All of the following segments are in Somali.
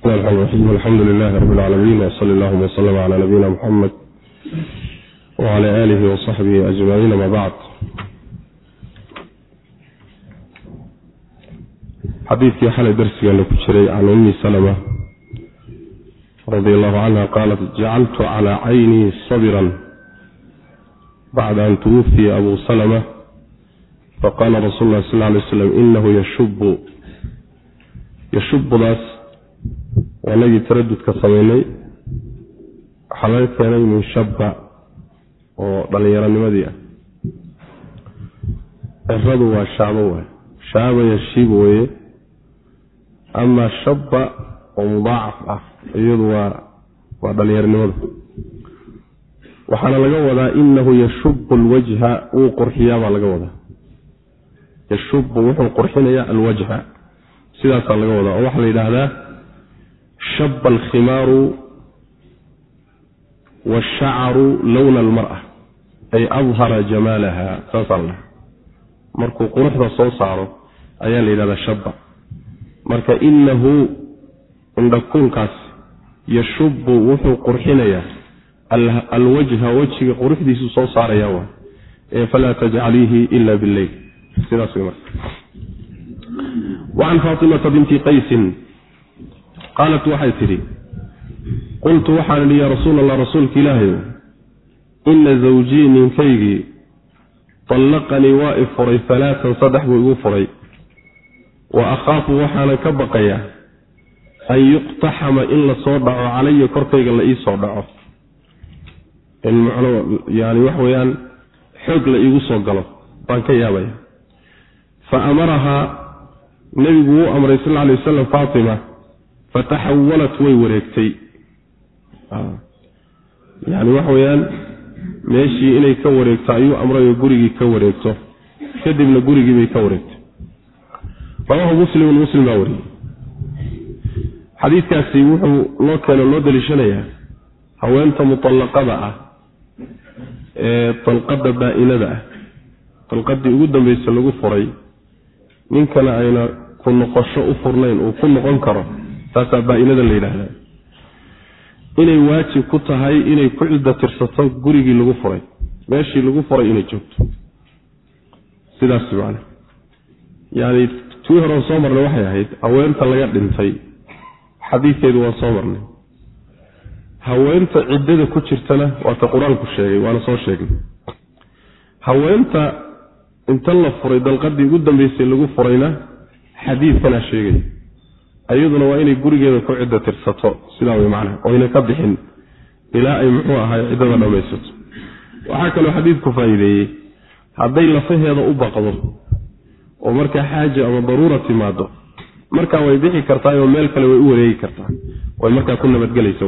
الرحمن الرحيم الحمد لله رب العالمين وصلى اللهم وسلم على نبينا محمد وعلى آله وصحبه أجمعين ما بعد xadiidkii xalay darsigeena ku jiray can ummi salama radi allahu canha qaalat jacaltu calaa caynii sabiran bacda an tuwufiya abu salama faqaala rasuulu lah sal lay slam inahu yashubu yashubudaas waa nagii taradudka sameynay. Waxaa laga keenay min shabba oo dhallinyaronimadii ah. Ciradu waa shaabo waay. Shaaba yashibu weye ama shabba oo mudaacaf ah iyadu waa waa dhallinyarnimada waxaana laga wadaa inahu yashubu alwajha wuu qurxiyaa baa laga wadaa. Yashubu wuxuu qurxinayaa alwajha. Sidaasaa laga wadaa. Oo waxaa la yidhaahdaa shaba alkhimaaru waashacaru lowna almara ay adhara jamaalaha saasaa la dhaha markuu quruxda soo saaro ayaa la yidhahdaa shabba marka inahu indhakuulkaas yashubu wuxuu qurxinayaa alwajha wejiga quruxdiisu soo saaraya wa ee falaa tajcaliihi ila bileyl sidaas w marka wacan faatimata binti qaysin qaalat waxay tidhi qultu waxaan idhi yaa rasuul allah rasuulka ilaahayo ina zawjii ninkaygii allaqanii waa i furay alaaan saddex buu igu furay. Wa akhaafu waxaanan ka baqayaa an yuqtaxama in la soo dhaco calaya korkayga la iisoo dhaco. In macno yani wax weeyaan xoog la iigu soo galo baan ka yaabaya. Fa amarahaa nebigu wuu amray sal lla alay wasalam faatima fataxawalat way wareegtay. Yani waxa weeyaan meeshii inay ka wareegto ayuu amrayoo gurigii ka wareegto. Kadibna gurigii bay ka wareegtay. Rawaahu muslimun muslim baa wariyey. Xadiidkaasi wuxuu loo keeno loo daliishanayaa haweenta muallaqada ah ee dalqada baa-inada ah. Dalqadii ugu dambeysa lagu furay ninkana ayna ku noqosho u furnayn uu ku noqon karo taasaa baa-inada la yidhaahda inay waajib ku tahay inay ku cidda tirsato gurigii lagu furay. Meeshii lagu furay inay joogto. Sidaas macana yani tii hore soo marnay waxay ahayd haweenta laga dhintay xadiidkeedu waan soo marnay. Haweenta ciddada ku jirtana waata qur'aanku sheegay waana soo sheegnay. Haweenta inta la furay dalqadii ugu dambeysay lagu furayna xadiidkanaa sheegay iyaduna waa inay gurigeeda ku cidda tirsato sidaa way macnaha oyna ka bixin ilaa ay muxuu ahay ciddada dhammaysato waxaa kaloo xadiidku faa'iideeyey hadday lafaheeda u baqdo oo markaa xaaja ama daruura timaado markaa way bixi kartaa oo meel kale way u wareegi kartaa way markaa ku nabadgelaysa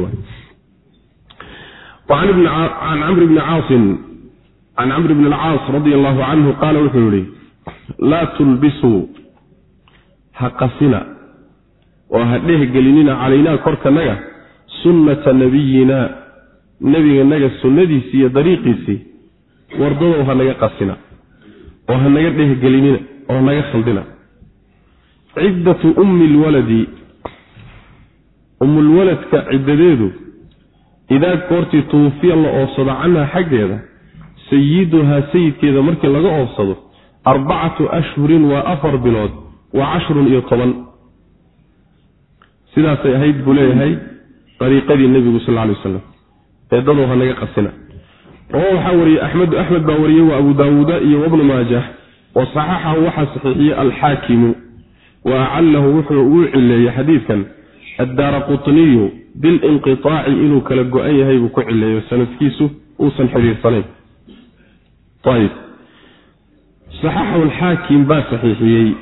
can camri bni caasin can camri bni alcaas radia allahu canhu qaala wuxuu yihi laa tulbisuu ha qasina oo ha dhehgelinina calaynaa korkanaga sunnata nabiyina nebiganaga sunnadiisii iyo dariiqiisii wardadow ha naga qasina oo ha naga dhehgelinina oo naga khaldina. Ciddatu ummi lwaladi ummulwaladka ciddadeedu idaa goortii tuufiya la oobsado canha xaggeeda sayiduhaa sayidkeeda markii laga oobsado arbacatu ashhurin waa afar bilood waa cashrun iyo toban sidaasay ahayd buu leeyahay dariiqadii nebigu sal ly wasalam eedadow ha naga qasina. Oo waxaa wariyey axmedu axmed baa wariyey waa abu daawuuda iyo wabnu maajah. Wa saxaxahu waxaa saxiixiyey alxaakimu. Wa acallahu wuxuu ugu cileeyey xadiidkan addaara qutniyu bilinqiaaci inuu kala go-an yahay buu ku cileeyo sanadkiisu uusan xidhiirsanayn ayb saxaxahu alxaakim baa saxiixiyey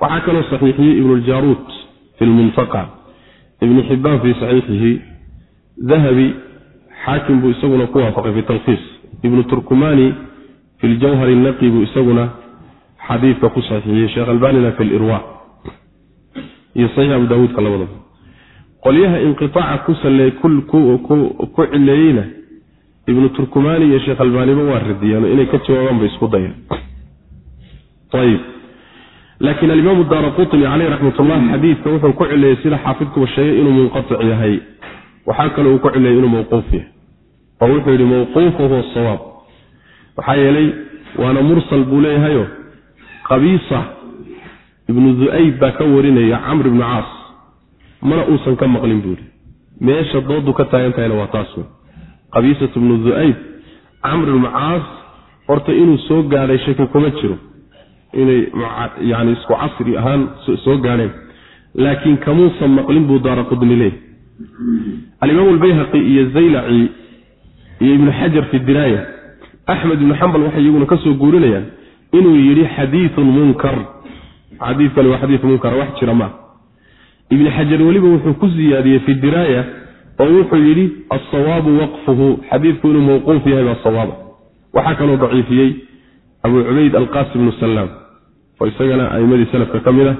waxaa kaloo saxiixiyey ibnuljaruut fi lmuntaqa ibni xibaan fii saxiixihi dahabi xaakim buu isaguna ku waafaqay fi talkhiis ibnu turkumani fi ljawhar naqi buu isaguna xadiidka ku saxiixiyey sheekh albanina fi lirwa iyo saxiix abu daawuudka labadaba qolyaha inqiaaca ku cileeyeyna ibnu turkumani iyo sheekh albaaniba waa radiyeen inay ka jawaabaan bay isku dayeen laakiin alimaamu daara qutni caleyh raxmatullah xadiidka wuxuu ku cileeyey sida xaafidkuba sheegay inuu munqatic yahay. Waxaa kale uu ku cileeyey inuu mawquuf yahay. Oo wuxuu yidhi huwa sawaab. Maxaa yeelay waana mursal buu leeyahayo. Qabiisa ibnu du'ayb baa ka warinaya camr ibnu caas. Mana uusan ka maqlin buu yidhi. Meesha doodu ka taagan tahayna waa taas wey qabiisat ibnu du'ayb camr ibnu caas horta inuu soo gaadhay shaki kuma jiro inay yani isku casri ahaan soo gaadheen. Laakiin kamuusan maqlin buu daara qudni leey alimaam albayhaqi iyo zaylaci iyo ibnu xajar fi diraaya axmed ibnu xambal waxay iyaguna ka guurinayaan inuu yidhi xadiiun munkar. Xadiikani waa xadiis munkar wax jira maa ibni xajar weliba wuxuu ku ziyaadiyey fi diraaya oo wuxuu yidhi alsawaabu waqfuhu. Xadiidku inuu mawquuf yahay baa sawaaba. Waxaa kaloo daciifiyey abu cubayd alqasim bnu salaam oo isagana aimadii salafka ka mid a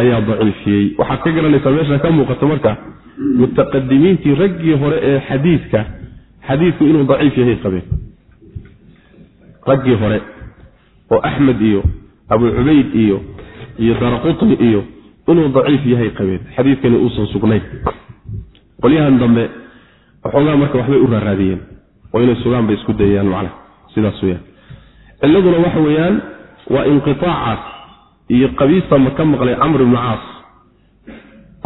ayaa daciifiyey. Waxaad ka garanaysaa meesha ka muuqata marka mutaqadimiintii raggii hore ee xadiidka xadiidku inuu daciif yahay qabeen raggii hore oo axmed iyo abu cubayd iyo iyo daraqutni iyo inuu daciif yahay qabeen xadiidkani uusan sugnayn. Qolyahan dambe waxoogaa marka waxbay u raaraadiyeen oo inay sugaan bay isku dayayaan macna sidaas weyaan ciladuna waxa weeyaan waa inqiaacaas iyo qabiisa ma ka maqlay camr ibnu caas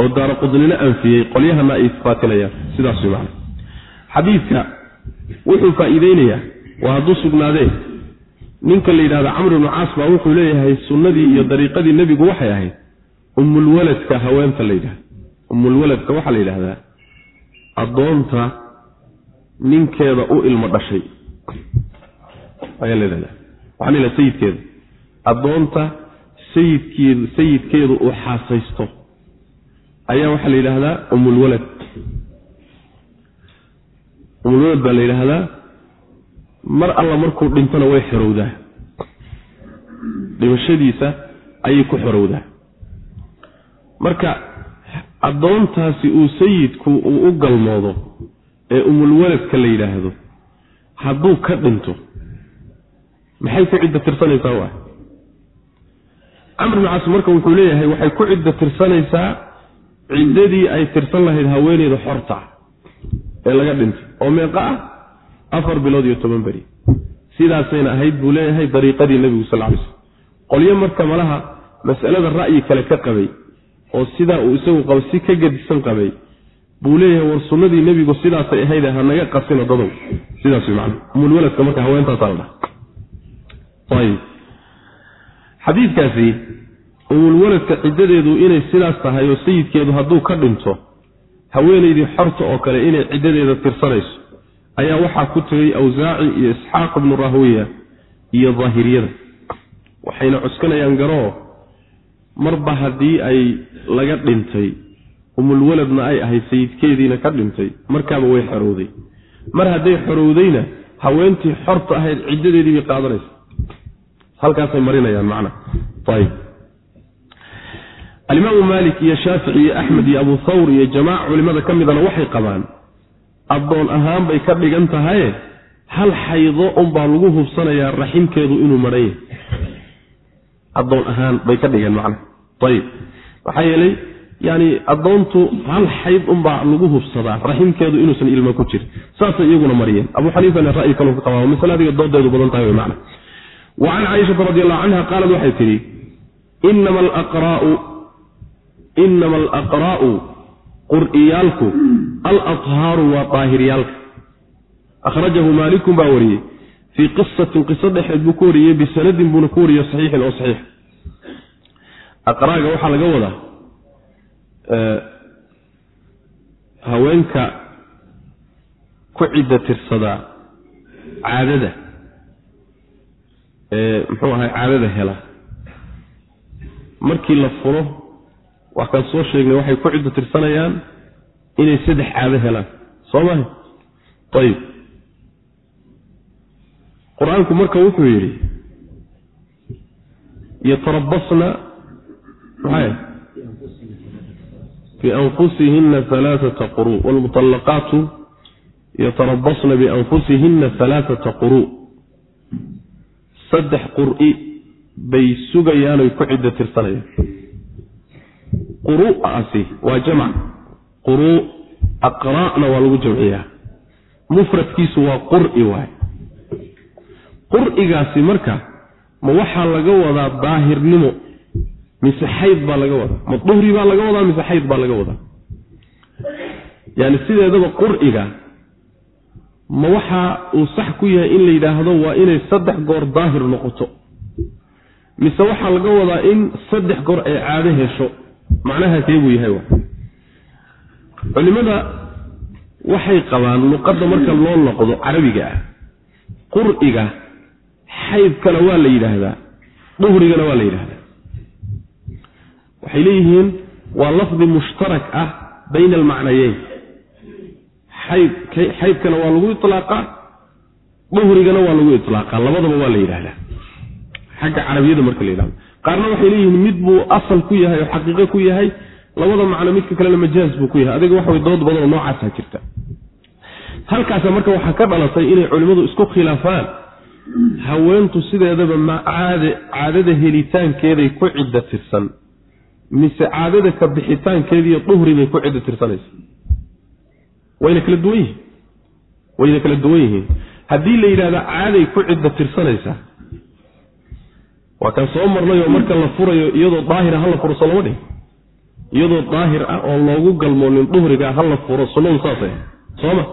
oo daara qudnina anfiyey qolyahana ay isbaatinayaan sidaas macna. Xadiidka wuxuu faa'iideynayaa waa hadduu sugnaadee ninka la yidhahda camr ibnu caas baa wuxuu leeyahay sunnadii iyo dariiqadii nebigu waxay ahayd umulwaladka haweenta la yidhahda umulwaladka waxaa la yidhahdaa addoonta ninkeeda u ilmo dhashay ayaa la yidhahdaa waxaa la yidhahda sayidkeeda addoonta sayidkeedu sayidkeedu uu xaasaysto ayaa waxaa la yidhaahdaa umulwalad umulwalad baa la yidhaahdaa mar alla markuu dhintona way xorowdaa dhimashadiisa ayay ku xorowdaa marka addoontaasi uu sayidku uu u galmoodo ee umulwaladka la yidhaahdo hadduu ka dhinto maxay ku cidda tirsanaysaa waa camr caas marka wuxuu leeyahay waxay ku cidda tirsanaysaa ciddadii ay tirsan lahayd haweeneyda xorta ee laga dhintay oo meeqa ah afar bilood iyo toban beri. Sidaasayna ahayd buu leeyahay dariiqadii nebigu sal lay slm qolyo marka malaha mas'alada ra'yi kale ka qabay oo sidaa uu isagu qaba si ka gedisan qabay buu leeyahay war sunnadii nebigu sidaasay ahayd ha naga qasino dadow sidaas macana umulwaladka marka haweentaasaa la dhaha xadiidkaasi umulwaladka ciddadeedu inay sidaas tahay oo sayidkeedu hadduu ka dhinto haweenaydii xorta oo kale inay ciddadeeda tirsanayso ayaa waxaa ku tegay awsaaci iyo isxaaq ibnu rahwiya iyo daahiriyada waxayna cuskanayaan garoo marba haddii ay laga dhintay umulwaladna ay ahayd sayidkeediina ka dhintay markaaba way xorowday. Mar hadday xorowdayna haweentii xorta ahayd ciddadeedii bay qaadanaysa halkaasay marinayaan macna. Ayb alimaamu maalik iyo shaafici iyo axmed iyo abu thawr iyo jamaaca culimada ka midana waxay qabaan addoon ahaan bay ka dhigan tahaye? Hal xaydo unbaa lagu hubsanayaa raximkeedu inuu maran yahay addoon ahaan bay ka dhigeen macna. Ayib maxaa yeelay yani addoontu hal xayd unbaa lagu hubsadaa raximkeedu inuusan ilma ku jirin. Saasay iyaguna mariyeen. Abu xaniifana ra'yi kaleu ka qabaa masale adiga doodeedu badan tahay wy macna wa can caaishata radi allahu canha qaalad waxay tidhi inama alaqraa'u qur'iyaalku alathaaru waa daahiryaalka akhrajahu maalikun baa wariyey fii qisatin qiso dhexeed buu ku wariyey bisanadin buuna ku wariyey saxiixin oo saxiix aqraaga waxaa laga wadaa haweenka ku cidda tirsadaa caadada muxuu ahay caadada hela. Markii la furo wax kaan soo sheegnay waxay ku ciddo tirsanayaan inay saddex caado helaan. Soo maha ayib qur'aanku marka wuxuu yidhi yatarabasna maxay bianfusihina alaaata quru wlmuطallaqaatu yatarabasna bianfusihina alaaata quru saddex qur'i bay sugayaan oy ku ciddo tirsanayaan quru'aasi waa jamac. Quru aqra'na waa lagu jamciyaa. Mufradkiisu waa qur'i waay qur'igaasi marka ma waxaa laga wadaa daahirnimo mise xayd baa laga wadaa. Ma duhri baa laga wadaa mise xayd baa laga wadaa. Yani sideedaba qur'iga ma waxa uu sax ku yahay in la yidhaahdo waa inay saddex goor daahir noqoto. Mise waxaa laga wadaa in saddex goor ay caado hesho. Macnaha see buu yahay culimada waxay qabaan luqadda marka loo noqdo carabiga ah. Qur'iga xaydkana waa la yidhaahdaa. Duhrigana waa la yidhahdaa waxay leeyihiin waa lafdi mushtarak ah bayna almacnayeyn xaydkana waa lagu ilaaqaa duhrigana waa lagu ilaaqaa labadaba waa la yidhahdaa xagga carabiyada marka la yidhahdo qaarna waxay leeyihiin mid buu asal ku yahay oo xaqiiqo ku yahay labada macno midka kalena majaaz buu ku yahay. Adiga waxa dood badanoo noocaasa jirta. Halkaasa marka waxaa ka dhalatay inay culimmadu isku khilaafaan haweentu sideedaba ma caade caadada helitaankeeday ku cidda tirsan mise caadada ka bixitaankeediiyo duhri bay ku cidda tirsanaysa wayna kala duwan yihiin. Wayna kala duwan yihiin. Haddii la yidhahda caaday ku cidda tirsanaysaa waa kaan soo marnay oo marka la furayo iyadoo daahira ha la furo soo lama dhihi iyadoo daahir ah oo loogu galmoonin duhrigaa ha la furo sunnadu saasay. Sooma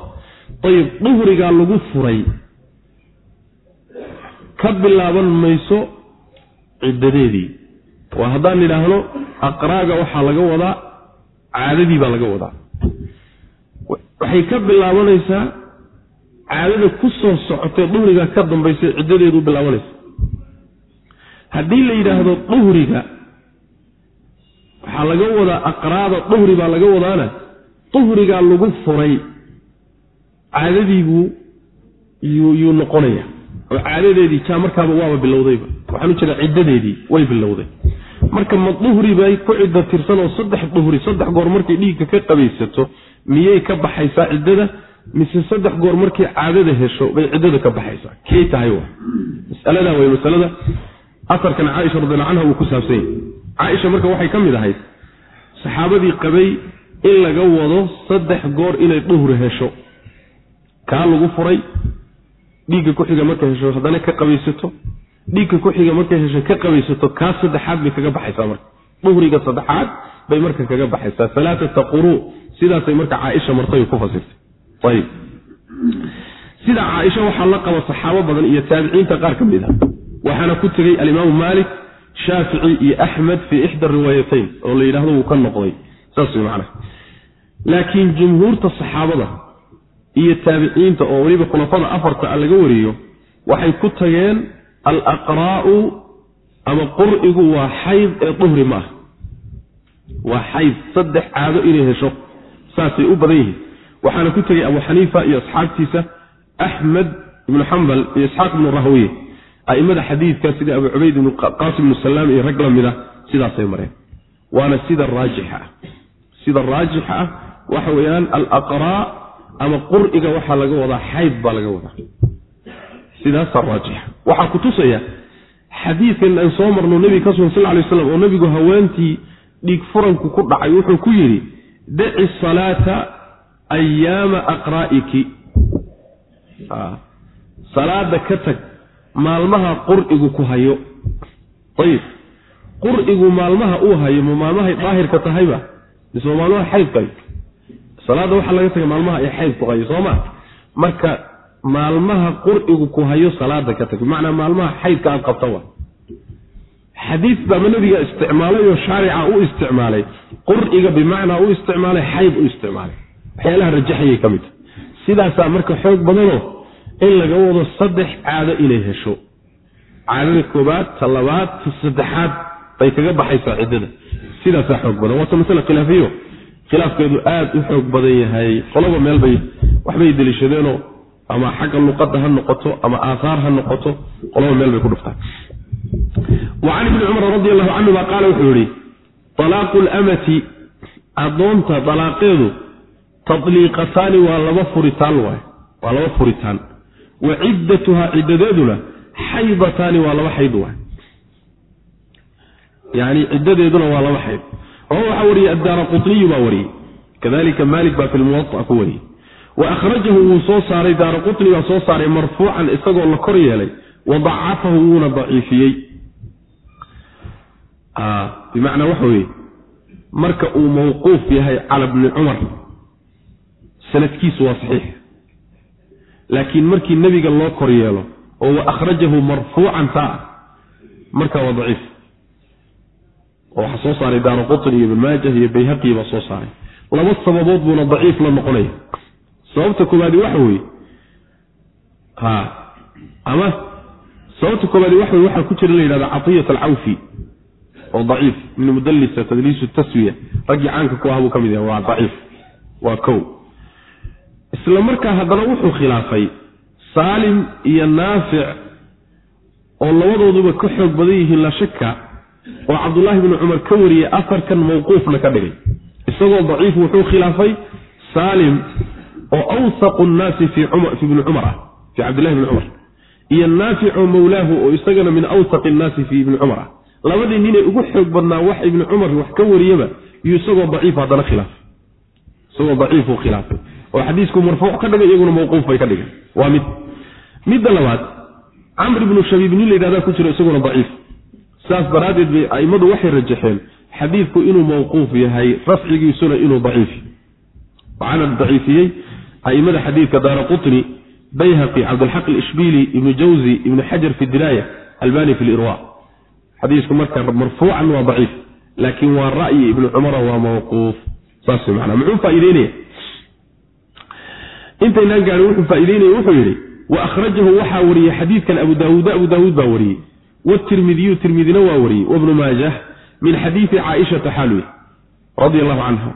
ayib duhrigaa lagu furay ka bilaaban mayso ciddadeedii. Waa haddaan idhaahno aqraaga waxaa laga wadaa caadadii baa laga wadaa waxay ka bilaabanaysaa caadada ku soo socotay duhriga ka dambaysa ciddadeedu bilaabanaysa haddii la yidhaahdo duhriga waxaa laga wadaa aqraada duhri baa laga wadaana duhrigaa lagu furay caadadiibuu yuu noqonaya oo caadadeedii jaa markaaba waaba bilowdayba. Waxaan u jeedaa ciddadeedii way bilowday marka ma duhri bay ku cidda tirsan oo saddex duhri saddex goor markay dhiigga ka qabaysato miyay ka baxaysaa ciddada? Mise saddex goor markay caadada hesho bay ciddada ka baxaysaa? Kay tahay wa masaladaa way masalada. Asarkan caaisha radialla canha wuu ku saabsan yahy caaisha marka waxay ka mid ahayd saxaabadii qabay in laga wado saddex goor inay duhri hesho. Kaa lagu furay dhiigga ku xiga markay hesho haddana ka qabaysato dhiigga ku xiga markay hesho ka qabaysato kaa saddexaad bay kaga baxaysaa marka. Duhriga saddexaad bay marka kaga baxaysaa. Alaaata quruu sidaasay marka caaisha martay ku fasirtay. Sida caaisha waxaa la qaba saxaabo badan iyo taabiciinta qaar ka mid a waxaana ku tegey alimaamu maalik shaafici iyo axmed fii ixda riwaayatayn oo la yidhahdo wuu ka noqday. Saas way macnaha. Laakiin jumhuurta saxaabada iyo taabiciinta oo weliba khulafada afarta a laga wariyo waxay ku tageen alaqraa'u ama qur'igu waa xayd ee duhri ma ah waa xayd saddex caado inay hesho saasay u badan yihiin. Waxaana ku tegey abu xaniifa iyo asxaabtiisa axmed ibnu xambal iyo isxaaq ibnu rahwiye. A'immada xadiidka sida abu cubayd ibnu qaasim ibnu salaam iyo rag la mid a sidaasay mareen. Waana sida raajixa ah. Sida raajixa ah waxa weeyaan alaqraa ama qur'iga waxaa laga wadaa xayd baa laga wadaa sidaasaa raajixa waxaa ku tusaya xadiidkan aan soo marno nebiga ka sugan sal ly slam oo nebigu haweentii dhiig furanku ku dhacay wuxuu ku yidhi daci salaata ayaama aqraa'iki. Salaada ka tag maalmaha qur'igu ku hayo. Ayib. Qur'igu maalmaha uu hayo ma maalmahay daahirka tahayba mise ma maalmaha xaydka salaadda waxaa laga tagay maalmaha ay xaydku hayo soo ma? Marka maalmaha qur'igu ku hayo salaada ka tag. Bimacnaa maalmaha xaydka aad qabta wa xadiis baama nabiga isticmaalay oo shaarica u isticmaalay. Qur'iga bimacnaa u isticmaalay xayd u isticmaalay. Waxyaalaha rajaxayay ka mid. Sidaasaa marka xoog badanoo in laga wado saddex caado inay hesho. Caadada koobaad ta labaad ta saddexaad bay kaga baxaysaa ciddada. Sidaasaa xoog badan. Waata masale khilaafiyo. Khilaafkeedu aada u xoog badan yahay. Qolaba meel bay waxbay deliishadeenoo ama xagga luqadda ha noqoto ama aahaar ha noqoto qolaba meel bay ku dhuftaan. Can ibni cumar radi allahu canhuma qaala wuxuu yihi alaaqu lamati addoonta dalaaqeedu tadliiqataani waa laba furitaan waay waa laba furitaan. Wa ciddatuhaa ciddadeeduna xaydataani waa laba xayd waay yani ciddadeeduna waa laba xayd. Rawa waxaa wariyey addaara qutniyu baa wariyey. Kadalika malik baa fi lmuwaa ku wariyey wa akhrajahu wuu soo saaray daara qutni baa soo saaray marfuucan isagoo la kor yeelay wa dacafahu wuuna daciifiyey bimacnaa waxa weeye marka uu mawquuf yahay cala bni cumar sanadkiisu waa saxiix laakiin markii nebiga loo kor yeelo oo wa akhrajahu marfuucan taa marka waa daciif oo waxaa soo saaray daara qutni iyo ibn maajah iyo bayhaqi baa soo saaray laba sababood buuna daciif la noqonaya sababta koobaadi waxa weeye ha ama sababta koobaadi waxa weye waxaa ku jira la yidhahda catiyat alcawfi oo daciif ibnu mudallisa tadliisu taswiya raggii caanka ku aha buu ka mid yahay waa daciif waa kow. Isla markaa haddana wuxuu khilaafay saalim iyo naafic oo labadooduba ka xoog badan yihiin la shaka oo cabdullaahi bni cumar ka wariyey afarkan mawquufna ka dhigay. Isagoo daciif wuxuu khilaafay saalim oo awsaqu nnaasi fi ibni cumar ah fii cabdillahi bni cumar. Iyo naafico mawlaahu oo isagana min awsaqi nnaasi fii ibni cumar ah. Labadii ninay ugu xoog badnaa wax ibni cumar wax ka wariyaba iyo isagoo daciif haddana khilaafay isagoo daciifuu khilaafay oo xadiisku marfuuc ka dhigay iyaguna mawquuf bay ka dhigeen. Waa mid. Midda labaad camr ibnu shabiib nin la yidhahdaa ku jiro isaguna daciif. Saas daraaddeed bay a'immadu waxay rajaxeen xadiidku inuu mawquuf yahay rafcigiisuna inuu daciif waxaana daciifiyey a'immada xadiidka daara qutni bayhaqi cabdilxaq alishbiili ibnu jawzi ibnu xajar fi diraaya albani fi lirwa xadiisku marka marfuucan waa daciif laakiin waa ra'yi ibnu cumara waa mawquuf. Saas mana muxuu faaideynaya intaynaan gaahin wuxuu faaideynaya wuxuu yidhi wa akhrajahu waxaa wariyey xadiidkan abu daawuuda abu daawuud baa wariyey. Wtirmidiyu tirmidina waa wariyey. Wabnu maajah min xadiidi caaishata xaalwi radi allahu canha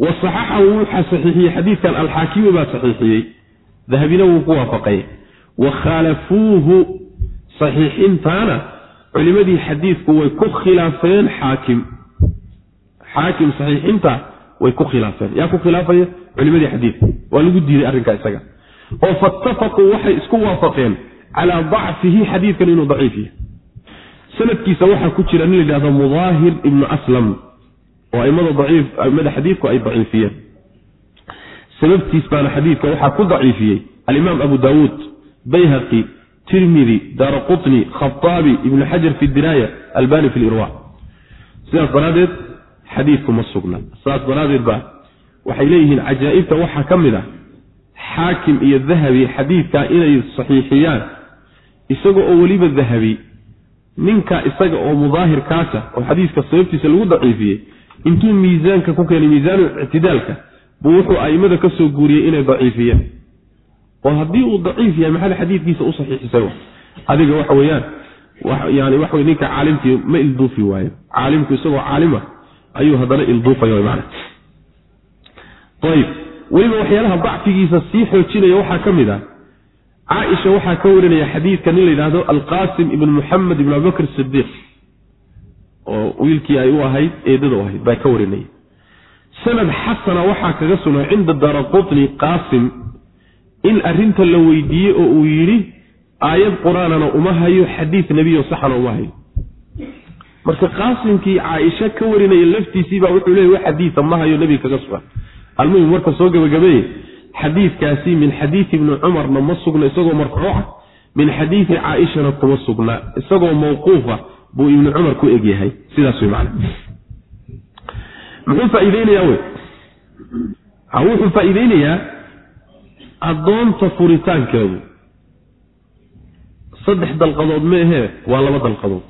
wa saxaxahu waxaa saxiixiyey xadiidkan alxaakimi baa saxiixiyey dahabina wuu ku waafaqay. Wa khaalafuuhu saxiixintaana culimadii xadiidku way ku khilaafeen xaakim. Xaakim saxiixinta way ku khilaafeen. Yaa ku khilaafaya culimadii xadiidka waa lagu diiday arrinkaa isaga. Oo fattafaquu waxay isku waafaqeen calaa dacfihi xadiidkan inuu daciif yahay. Sanadkiisa waxaa ku jira nin la yidhahdo mudaahir ibnu aslam oo aimada xadiidku ay daciifiyeen. Sababtiis baana xadiidka waxaa ku daciifiyey alimaam abu daawuud bayhaqi tirmidi daara qutni khataabi ibnu xajar fi diraaya albani fi lirwa sidaas daraaddeed xadiidku ma sugna. Saas daraaddeed ba waxay leeyihiin cajaa'ibta waxaa ka mid ah xaakim iyo dahabi xadiidkaa inay saxiixiyaan. Isaga oo weliba dahabi ninka isaga oo mudaahirkaasa oo xadiiska sababtiisa lagu daciifiyey intuu miisaanka ku keenay miisaanu ictidaalka buu wuxuu a'immada ka guuriyey inay daciifiyeen oo haddii uu daciif yahay maxaa xadiidkiisa u saxiixisay adiga waxa weeyaan yani waxa ninka caalimkii ma ilduufi waayo. Caalimku isagoo caalima ayuu haddana ilduufaya man ayib weliba waxyaalaha dacfigiisa sii xoojinaya waxaa ka mid ah caaisha waxaa ka warinaya xadiidka nin la yidhaahdo alqasim ibn muxamed ibn abibakr sidiiq oo wiilkii ay u ahayd eedada u ahayd baa ka warinaya sanad xasana waxaa kaga sugnay cinda daara qutni qaasim in arrinta la weydiiyey oo uu yidhi aayad qur'aanana uma hayo xadiid nebiyo saxana uma hayo. Marka qaasimkii caaisha ka warinaya laftiisiibaa wuxuu leeyay wax xadiida ma hayo nebiga kaga sugan almuhim marka soo gabagabeeye xadiidkaasi min xadiidi ibni cumarna ma sugna isagoo marfuuca min xadiidi caaishana kuma sugna isagoo mawquufa buu ibni cumar ku egyahay sidaas wey man muxuu faaiideynayaa wey? Wuxuu faa'iideynayaa addoonta furitaankeedu saddex dalqadood meehee waa laba dalqadood.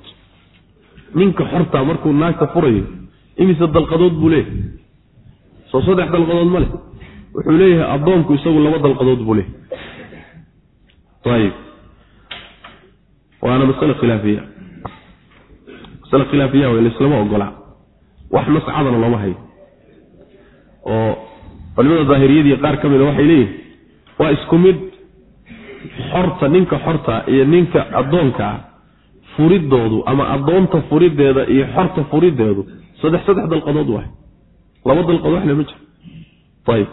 Ninka xortaa markuu naagta furayo imise dalqadood buu leeyahay? Soo saddex dalqadood ma leh. Wuxuu leeyahay addoonku isagu laba dalqadood buu leeyahy ayib waana masale khilaafiya masale khilaafiya w laislama ogolaa wax mascadana looma hayo. Oo culimada daahiriyadii qaar ka mida waxay leeyihiin waa isku mid xorta ninka xorta iyo ninka addoonka ah furidoodu ama addoonta furideeda iyo xorta furideedu saddex saddex dalqadood waay. Laba dalqadood waxle ma jiro. Ayib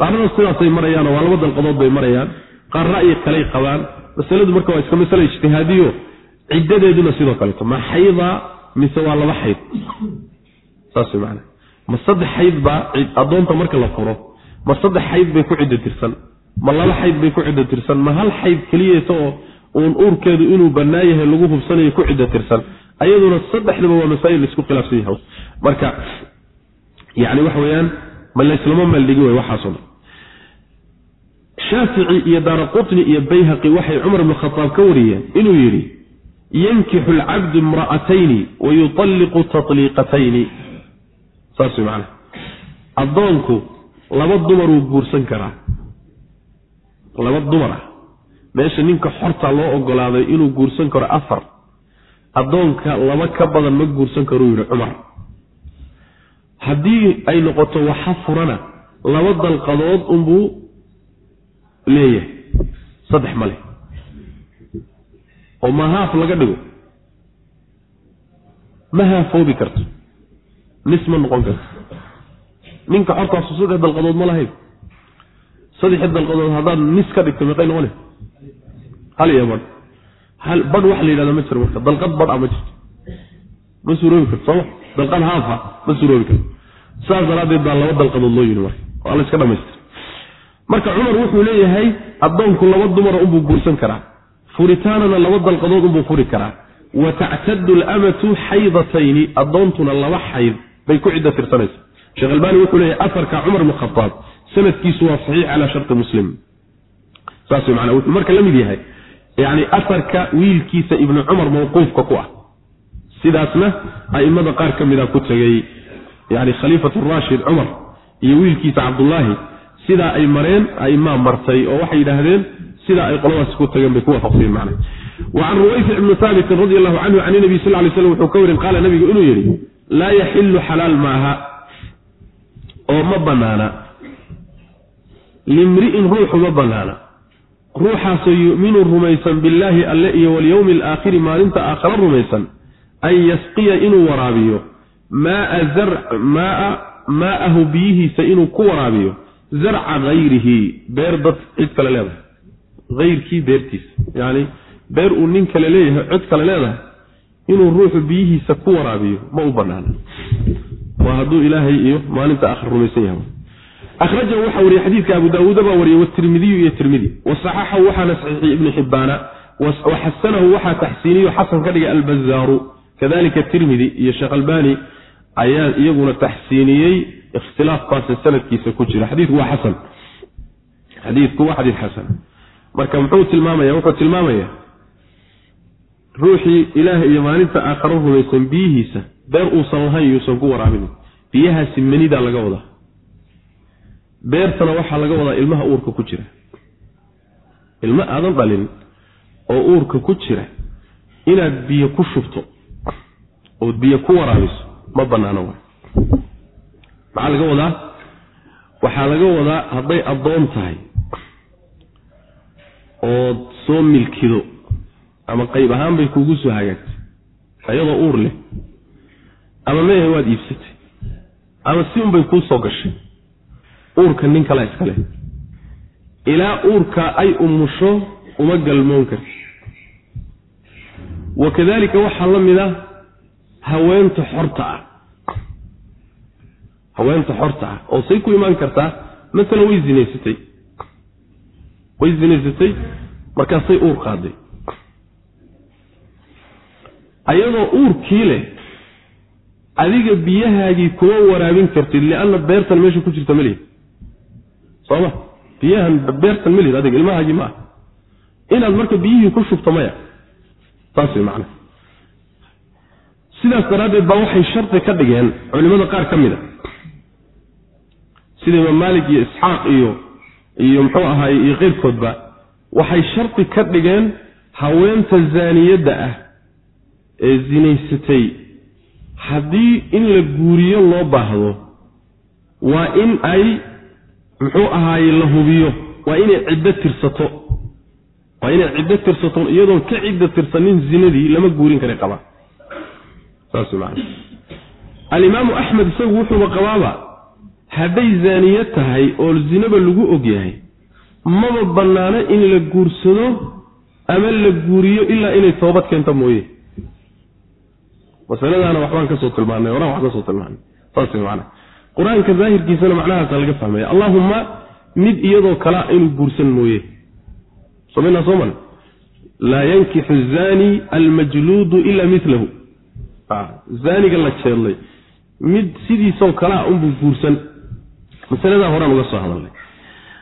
qaarnada sidaasay marayaanoo waa laba dalqadood bay marayaan qaar ra'yi kaley qabaan. Masaladu marka waa iska masale ijtihaadiyo ciddadeeduna sidoo kaleeto ma xayda mise waa laba xayd. Saas macana ma saddex xayd baa addoonta marka la furo ma saddex xayd bay ku ciddo tirsan ma laba xayd bay ku ciddo tirsan ma hal xayd keliyeeta oo uun uurkeedu inuu bannaan yahay lagu hubsanayo ku ciddo tirsan. Ayaduna saddexdaba waa masaa'il la isku khilaafsan yahay. Marka yani waxa weeyaan ma layslama maldhigi way waxaasoo dhan shaafici iyo daara iyo bayhaqi waxay cumar ibnu khataab ka wariyeen inuu yidhi yankixu alcabdu imra'atayni wa yutalliqu tatliiqatayni saas way macana addoonku laba dumaruu guursan karaa laba dumar ah meesha ninka xorta loo ogolaaday inuu guursan karo afar addoonka laba ka badan ma guursan karuu yidhi cumar haddii ay noqoto waxa furana laba dalqadood unbuu leeyahay saddex ma leh oo mahaaf laga dhigo. Ma haafoobi karto. Nis ma noqon karto. Ninka xortaasu saddex dalqadood ma lahayn. Saddexi dalqadood haddaad nis ka dhigto meeqay noqone hal iyo badh. Hal badh waxa la yidhahda ma jiro marka. Dalqad badh a ma jirto. Ma suuroobi karto sooma dalqad haafa ma suuroobi karto. Saas daraaddeed baa laba dalqadood loo yidhi marka waa la iska dhamaystir marka cumar wuxuu leeyahay addoonku laba dumara unbuu guursan karaa furitaanana laba dalqadood unbuu furi karaa. Wa tactadu alamatu xaydatayni addoontuna laba xayd bay ku ciddo tirsanaysa sheekh albaani wuxuu leeyahay afarka cumar bnu khataab sanadkiisu waa saxiix calaa sharti muslim. Saas maanaa wuxuu marka la mid yahay yacni afarka wiilkiisa ibnu cumar mawquufka ku ah. Sidaasna a'immada qaar ka mida ku tegey yani khaliifatu raashid cumar iyo wiilkiisa cabdullaahi. Sidaa ay mareen a'imaa martay oo waxay yidhaahdeen sidaa ay qoladaas ku tageen bay ku waafaqsayeen macna wa ruwayfic ibni haabitin radi allahu canhu can inabiy sal lay slam wuxuu ka warin qaala nabigu inuu yidhi laa yaxilu xalaal maaha oo ma bannaana limri'in ruuxu ma bannaana ruuxaasoo yu'minu rumaysan billaahi alle iyo walyowmi alaakhiri maalinta aakhara rumaysan an yasqiya inuu waraabiyo. Maaa maa'ahu biyihiisa inuu ku waraabiyo. Zarca hayrihi beer dad cid kale leedahay hayrkii beertiisa yacni beer uu nin kale leeyahay cid kale leedahay inuu ruuxu biyihiisa ku waraabiyo ma u banaana waa hadduu ilaahay iyo maalinta aakhir rumaysan yahay. Akhrajahu waxaa wariyey xadiidka abu daawuuda baa wariyey watirmidiyu iyo tirmidi wasaxaxahu waxaana saxiixiyey ibnu xibbaana. Waxasanahu waxaa taxsiiniyo xasan ka dhigay albazaaru kadalika tirmidi iyo sheekh albani ayaa iyaguna taxsiiniyey ikhtilaafkaasi sanadkiisa ku jira. Xadiidku waa xasan. Xadiidku waa xadiid xasan marka muxuu tilmaamaya? Wuxuu tilmaamaya ruuxii ilaah iyo maalinta aakharo rumaysan biyihiisa beer uusan lahayn yuusan ku waraabinin biyahaasi manidaa laga wadaa beertana waxaa laga wadaa ilmaha uurka ku jira. Ilmo aadan dhalin oo uurka ku jira inaad biyo ku shubto ood biyo ku waraabiso ma bannaano waay. Maxaa laga wadaa? Waxaa laga wadaa hadday addoon tahay ood soo milkido ama qayb ahaan bay kuugu soo hagaagtay ayadoo uur leh ama meehe waad iibsatay ama si unbay kuu soo gashay uurka nin kala iskale ilaa uurka ay umusho uma galmoon karti. Wa kadalika waxaa la mid ah haweenta xorta ah. Haweenta xorta ah oo say ku imaan kartaa masalan way zinaysatay way zinaysatay markaasay uur qaaday. Ayadoo uurkii leh adiga biyahaagii kuma waraabin kartid lianna beertan meesha ku jirta malihid sooma biyahan beertan malihid adiga ilmahaagii ma ah. Inaad marka biyihii ku shubto maya saas way macana sidaas daraaddeed baa waxay shardi ka dhigeen culimmada qaar ka mid a. Sida imaam maalik iyo isxaaq iyo iyo muxuu ahaay iyo keyrkoodba waxay shardi ka dhigeen haweenta zaaniyadda ah ee zinaysatay. Haddii in la guuriyo loo baahdo waa in ay muxuu ahaaye la hubiyo. Waa inay ciddo tirsato. Waa inay ciddo tirsato iyadoon ka ciddo tirsanin zinadii lama guurin kara qabaa saas man alimaamu axmed isagu wuxuuba qabaaba hadday zaaniye tahay oo zinaba lagu og yahay maba bannaano in la guursado ama la guuriyo ilaa inay toobad keento mooye. Masaladaana waxbaan ka soo tilmaanay horaan wax ka soo tilmaanay saas man qur'aanka daahirkiisana macnahaasa laga fahmaya allahuma mid iyadoo kalea inuu guursan mooye. Somaynaa soo mara laa yankixu zani almajluudu ila milahu zaaniga la jeedlay mid sidiisoo kalea unbuu guursan masaladaa horaan uga soo hadalnay.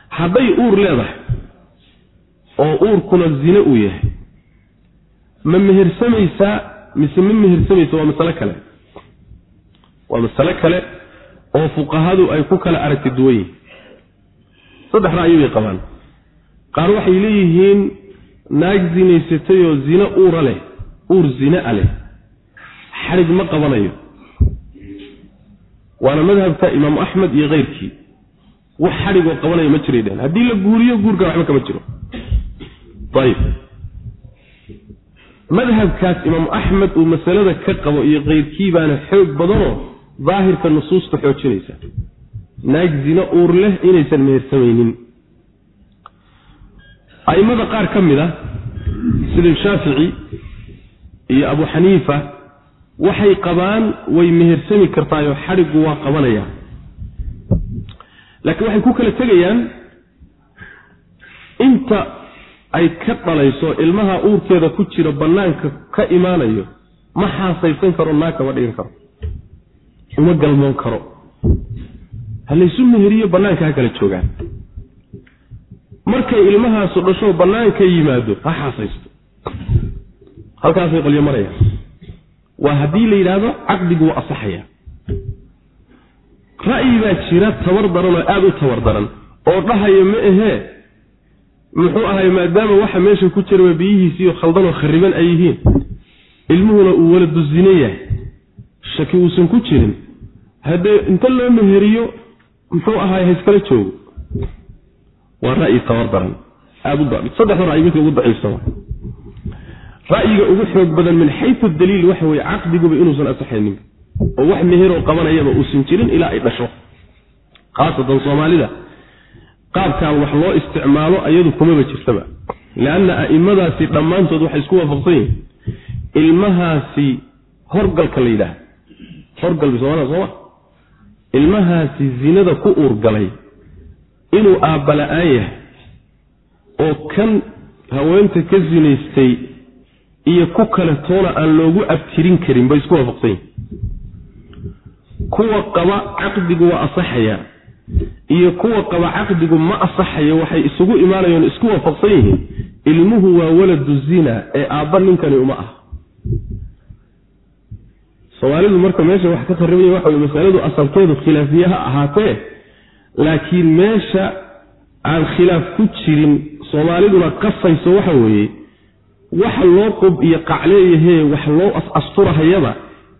Hadday uur leedahay oo uurkuna zine uu yahay ma mehersamaysaa mise ma mehersamaysa waa masale kale? Waa masale kale oo fuqahadu ay ku kala aragti duwan yihiin saddex ra'yi qabaan. Qaar waxay leeyihiin naag zinaysatay oo zine uura leh uur zine a leh. Xadhig ma qabanayo. Waana madhabka imaamu axmed iyo keyrkii wax xadhigoo qabanaya ma jiray haddii la guuriyo guurka waxba kama jiro. Ayib. Madhabkaas imaamu axmed uu masalada ka qabo iyo keyrkii baana xoog badanoo daahirka nusuusta xoojinaysa. Naag zine uur leh inaysan mehersamaynin a'immada qaar ka mid a sida shaafici iyo abu xaniifa waxay qabaan way mehersami kartaayoo xadhiggu waa qabanaya laakiin waxay ku kala tegayaan inta ay ka dhalayso ilmaha uurkeeda ku jira bannaanka ka imaanayo ma xaasaysan karo naag kama dhigan karo uma galmoon karo. Ha laysu meheriyo bannaanka ha kala joogaan. Markay ilmahaasu dhasho bannaanka yimaado ha xaasaysto. Halkaasay qolyo marayaan. Waa haddii la yidhaahdo caqdigu waa asaxaya ra'yi baa jira tabar daran oo aada u tabar daran. oo dhahaya ma ahee. muxuu ahay maadaama waxa meesha ku jiraba biyihiisiiyo khaldanoo khariban ay yihiin. ilmuhuna uu waladu zine yahay. shaki uusan ku jirin. haddee inta loo meheriyo muxuu ahaay haiskala joogo. waa ra'yi tabar daran. aada u saddexda ra'yi midka ugu daciifsan ra'yiga ugu xoog badan min xayu daliil waxa weye caqdiguba inuusan asaxaynin oo wax meheroo qabanayaba uusan jirin ilaa ay dhasho. Khaasatan soomaalida qaabkaan wax loo isticmaalo ayadu kumaba jirtaba. Leanna a'immadaasi dhammaantood waxay isku waafaqsan yihiin ilmahaasi horgalka la yidhaah horgal bay soomaalida sooma ilmahaasi zinada ku uurgalay inuu aabbala'aan yahay oo kan haweenta ka zinaystay iyo ku kale toona aan loogu abtirin karin bay isku waafaqsan yihiin kuwa qaba caqdigu waa asaxayaa iyo kuwa qaba caqdigu ma asaxayo waxay isugu imaanayeen isku waafaqsan yihiin ilmuhu waa waladu zina ee aabba ninkani uma ah soomaalidu marka meesha wax ka qaribaya waxa wey masaladu asalkeedu khilaafiye ha ahaatee laakiin meesha aan khilaaf ku jirin soomaaliduna qasayso waxa weeye waxa loo qob iyo qacleeyahee wax loo asturahayaba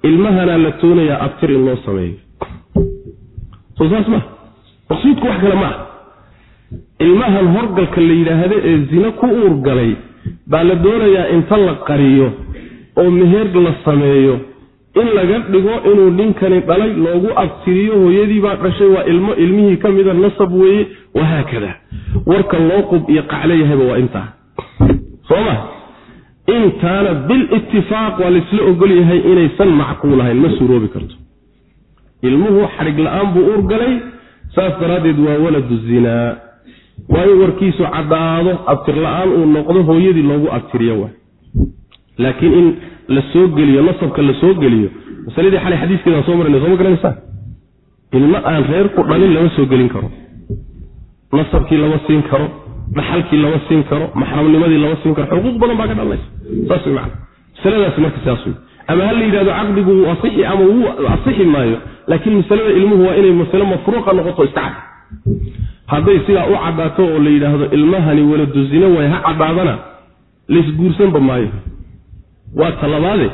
ilmahanaa la toonayaa abtir in loo sameeyo. Soo saas maa maqsuudku wax kale ma ah ilmahan horgalka la yidhaahdo ee zine ku uurgalay baa la doonayaa inta la qariyo oo meher la sameeyo. In laga dhigo inuu ninkani dhalay loogu abtiriyo hooyadii baa dhashay waa ilmo ilmihii ka mida nasab weeye wahaakada. Warka loo qub iyo qaclayahayba waa intaa. Soo ma intaana bilitifaaq waa laysla ogol yahay inaysan macquul ahayn ma suuroobi karto ilmuhu xadhig la'aan buu uurgalay saas daraaddeed waa waladu zinaa waa in warkiisu caddaado abtir la'aan uu noqdo hooyadii loogu abtiriyo waay laakiin in la soo geliyo nasabka la soo geliyo masaladii xalay xadiiskeedaan soo marayna soo ma garanaysaa ilmo aan reer ku dhalin lama soo gelin karo nasabkii lama siin karo dhaxalkii lama siin karo maxramnimadii lama siin karo xuquuq badan baa ka dhalanaysa saas way macana masaladaasi marka saas wey ama ha la yidhahdo caqdigu wuu asixi ama wuu asixi maayo laakiin masalada ilmuhu waa inay masale mafruuqa noqoto iska hadday sidaa u caddaato oo la yidhaahdo ilmahani waladu zine way ha caddaadana laysguursanba maayo. Waa talabaade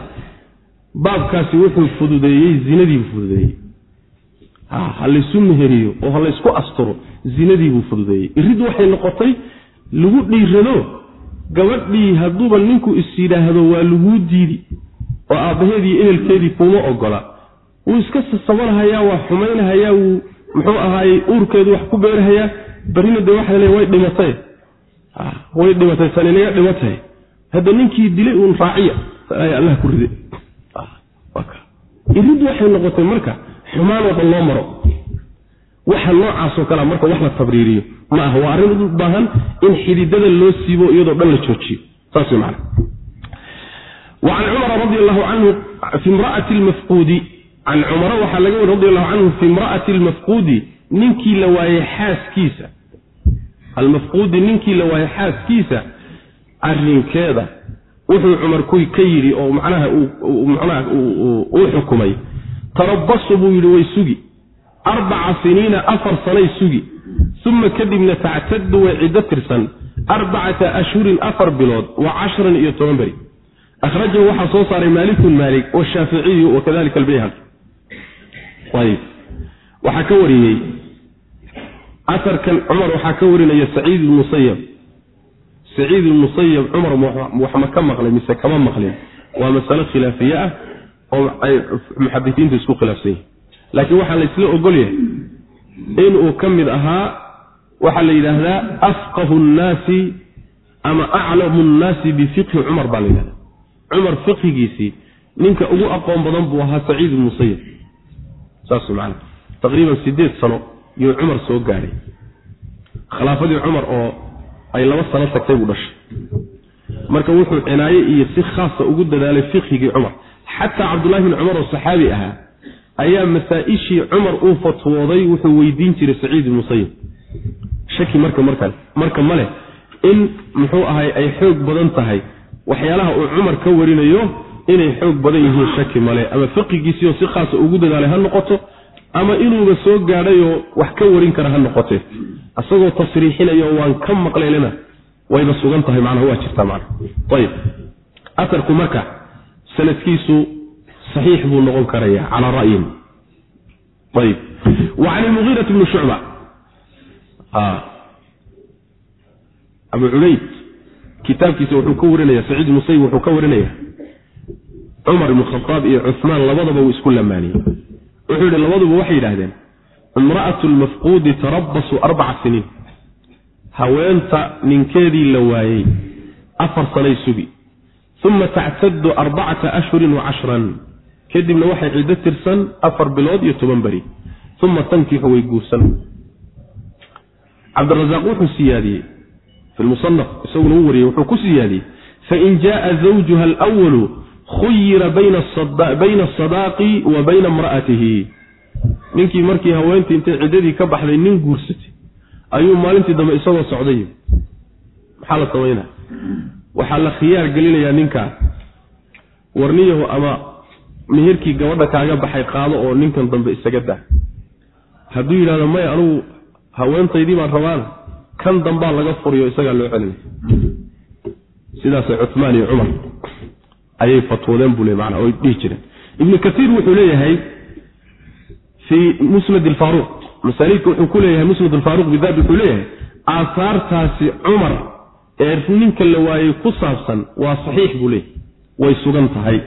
baabkaasi wuxuu fududeeyey zinadiibuu fududeeyey ha laysu meheriyo oo ha laysku asturo zinadiibuu fududeeyey. Irid waxay noqotay lagu dhiirado gabadhii hadduuba ninku is yidhaahdo waa laguu diidi oo aabbaheedii ehelkeedii kuuma ogola. Wuu iska sasamanahayaa waa xumaynahayaa wuu muxuu ahaayey uurkeedu wax ku beerahayaa barina dee waxa le way dhimatay. Way dhimatay tan inaga dhimatay. Hadda ninkii dilay uun raaciya allah ku ride irid waxay noqotay marka xumaan oo dhan loo maro. Waxa noocaasoo kalea marka wax la tabriiriyo. Ma aha waa arrin u baahan in xididada loo siibo iyadoo dhan la joojiyo. Saas wey macana wacan cumara radi allahu canhu fi imra'ati lmafquudi can cumara waxaa laga wari radi allahu canhu fi imra'ati almafquudi ninkii la waayey xaaskiisa. Almafquudi ninkii la waayey xaaskiisa arrinkeeda wuxuu cumar kuy ka yidhi oo macnaha manaha uu xukumay tarabasu buu yidhi way sugi. Arbaca siniina afar sanay sugi. Uma kadibna tactadu way ciddo tirsan. Arbacata ashhurin afar bilood wa cashran iyo toban beri. Akhrajahu waxaa soo saaray maalikun maalik washaaficiyu wakadalika albayhaqi. Waxaa ka wariyey aarkan cumar waxaa ka warinaya saciid lmusayab saciid lmusayab cumar wax ma ka maqlay mise kama maqlin? Waa masalo khilaafiye ah oo ay muxadisiinta isku khilaafsan yihiin laakiin waxaa la isla ogol yahay inuu ka mid ahaa waxaa la yidhaahdaa afqahu nnaasi ama aclamu nnaasi bifiqhi cumar baa la yidhahda cumar fiqhigiisii ninka ugu aqoon badan buu ahaa saciid lmusayab saas man taqriiban sideed sano yuu cumar soo gaadhay khilaafadii cumar oo ay laba sano tagtay buu dhashay. Marka wuxuu cinaaye iyo si khaasa ugu dadaalay fiqhigii cumar xataa cabdullahi bin cumar oo saxaabi ahaa ayaa masaa-ishii cumar uu fatwooday wuxuu weydiin jiray saciid musayib shaki marka markaan marka male in muxuu ahay ay xoog badan tahay waxyaalaha uu cumar ka warinayo inay xoog badan yihiin shaki male ama fiqigiisiioo si khaasa ugu dadaalay ha noqoto ama inuuba soo gaadhayoo wax ka warin kara ha noqote. Isagoo tasriixinayo waan ka maqlaylena wayba sugan tahay macnaha waa jirtaa macna ayib. Atarku marka sanadkiisu saxiix buu noqon karaya calaa ra'yin. Ayib. Wa can ilmugiirati bni shucba abu cubayd kitaabkiisa wuxuu ka warinaya saciid musayib wuxuu ka warinaya. Cumar ibnu khadaab iyo cuhmaan labadaba wuu isku lamaaniyey wuxuu yidhi labaduba waxay yidhaahdeen imra'atu lmafquudi tarabasu arbaca siniin. Haweenta ninkeedii la waayey afar sanay sugi uma tactadu arbacata ashhurin wa cashran kadibna waxay ciddo tirsan afar bilood iyo toban beri uma tankixu way guursan cabdirasaaq wuxuu siyaadiyey fi lmusanaf isaguna u wariyey wuxuu ku siyaadiyey fain jaءa zawjuha alwalu khuyira bayna asadaaqi wa bayna imra'atihi ninkii markii haweentii intay ciddadii ka baxday nin guursatay ayuu maalintii dambe isagoo socday maxaa la samaynaa waxaa la khiyaar gelinayaa ninkaa warniyahu ama meherkii gabadha kaaga baxay qaado oo ninkan dambe isaga daa. Hadduu yidhahdo maya anugu haweentaydii baan rabaana kan dambaa laga furiyo isagaa loo celinaya sidaasay cumaan iyo cumar ayay fatwoodeen buu le mana oy dhihi jireen. Ibnu kaiir wuxuu leeyahay fii musnad alfaaruq masaaniidka wuxuu ku leeyahay musnad alfaaruq bidaat wuxuu leeyahay aahaartaasi cumar ninka la waayey ku saabsan waa saxiix buu leeyahy way sugan tahay.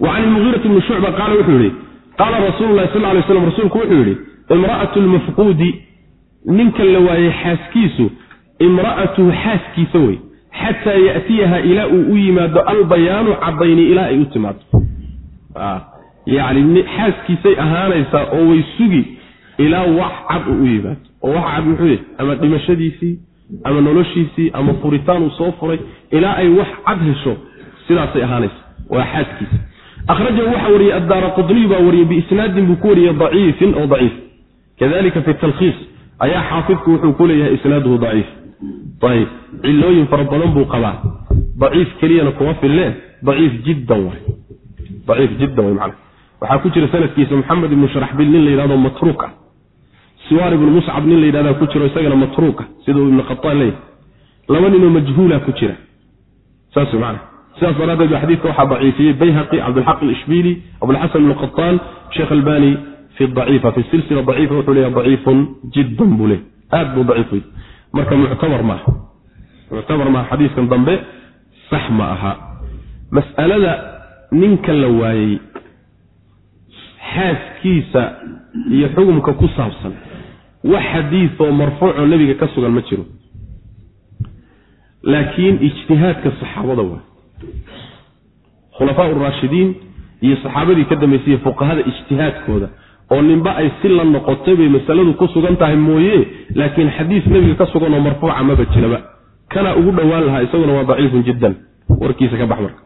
Wa can ilmugiirati bni shucba qaala wuxuu yihi qaala rasuulu lahi sal lay slam rasuulku wuxuu yidhi imra'atu lmafquudi ninka la waayey xaaskiisu imra'atuhu xaaskiisa wey xataa yatiyaha ilaa uu u yimaado albayaanu cadayni ilaa ay u timaado yani xaaskiisay ahaanaysaa oo way sugi ilaa wax cad uu u yimaado. Oo wax cad muxuu yahy ama dhimashadiisii ama noloshiisii ama furitaan uu soo furay ilaa ay wax cad hesho sidaasay ahaanaysa. Waa xaaskiisa. Akhrajahu waxaa wariyey addaara qudniy baa wariyey biisnaadin buu ku wariyey daciifin oo daciif. Kadalika fi talkhiis ayaa xaafidku wuxuu ku leeyahay isnaaduhu daciif. Ayib cilooyin fara badan buu qabaa. Daciif keliyana kuma filleen daciif jiddan way. Daciif jiddan way macana waxaa ku jira sanadkiisa maxamed ibnu sharaxbil nin la yidhahdo matruuk ah siwaar ibnu muscab nin la yidhahda ku jiro isagana matruuka siduu ibnu khataan leeyahy laba ninoo majhuula ku jira. Saas mana sidaas daraaddeed xadiidka waxaa daciifiyey bayhaqi cabdilxaq alishbiili abulxasan ibnu khataan sheekh albani fi daciifa fi silsila daciifa wuxuu leeyahay daciifun jiddan buu leey aad buu daciif marka muctabar maaha muctabar maaha xadiiskan dambe sax ma aha. Mas'alada ninka la waayey xaaskiisa iyo xukumka ku saabsan wax xadiisoo marfuucoo nebiga ka sugan ma jiro. Laakiin ijtihaadka saxaabada waa. Khulafaa uraashidiin iyo saxaabadii ka dambaysay fuqahada ijtihaadkooda oo ninba ay si la noqotay bay masaladu ku sugan tahay mooye laakiin xadiis nebiga ka sugan oo marfuuca maba jiraba kana ugu dhowaan lahaa isaguna waa daciifun jiddan. Warkiisa ka bax marka.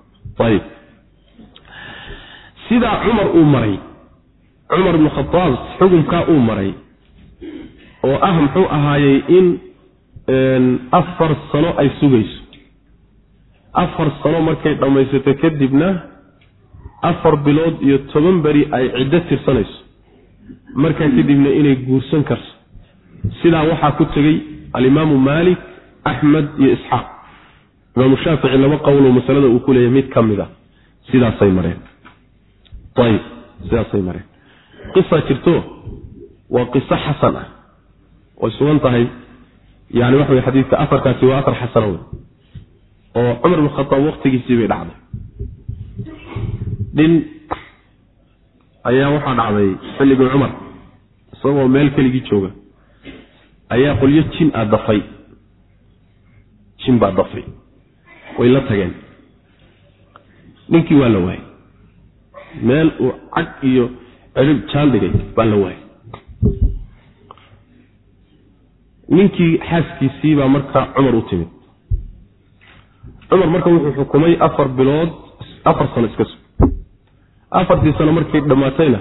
Sidaa cumar uu maray. Cumar ibnu khadaab xukunkaa uu maray oo ah muxuu ahaayey in afar sano ay sugayso. Afar sano markay dhammaysato kadibna afar bilood iyo toban beri ay ciddo tirsanayso. Markaa kadibna inay guursan karto. Sidaa waxaa ku tegey alimaamu maalik axmed iyo isxaaq. Imaamu shaafici laba qowloo masalada uu ku leeyahy mid ka mid a sidaasay mareen. Ayib sidaasay mareen. Qisa jirto waa qiso xasan ah way sugan tahay yani waxa wey xadiidka afarkaasi waa afar xasano wey oo cumar bin khadaab waktigiisii bay dhacday. Nin ayaa waxaa dhacday xilligii cumar isagoo meel keligii jooga ayaa qolyo jin a dafay. Jin baa dafay. Way la tageen. Ninkii waa la waayey. Meel uu cag iyo cirib jaan dhigay baa la waayey ninkii xaaskiisii baa marka cumar u timid. Cumar marka wuxuu xukumay afar bilood afar sano iska sug afartii sano markay dhammaatayna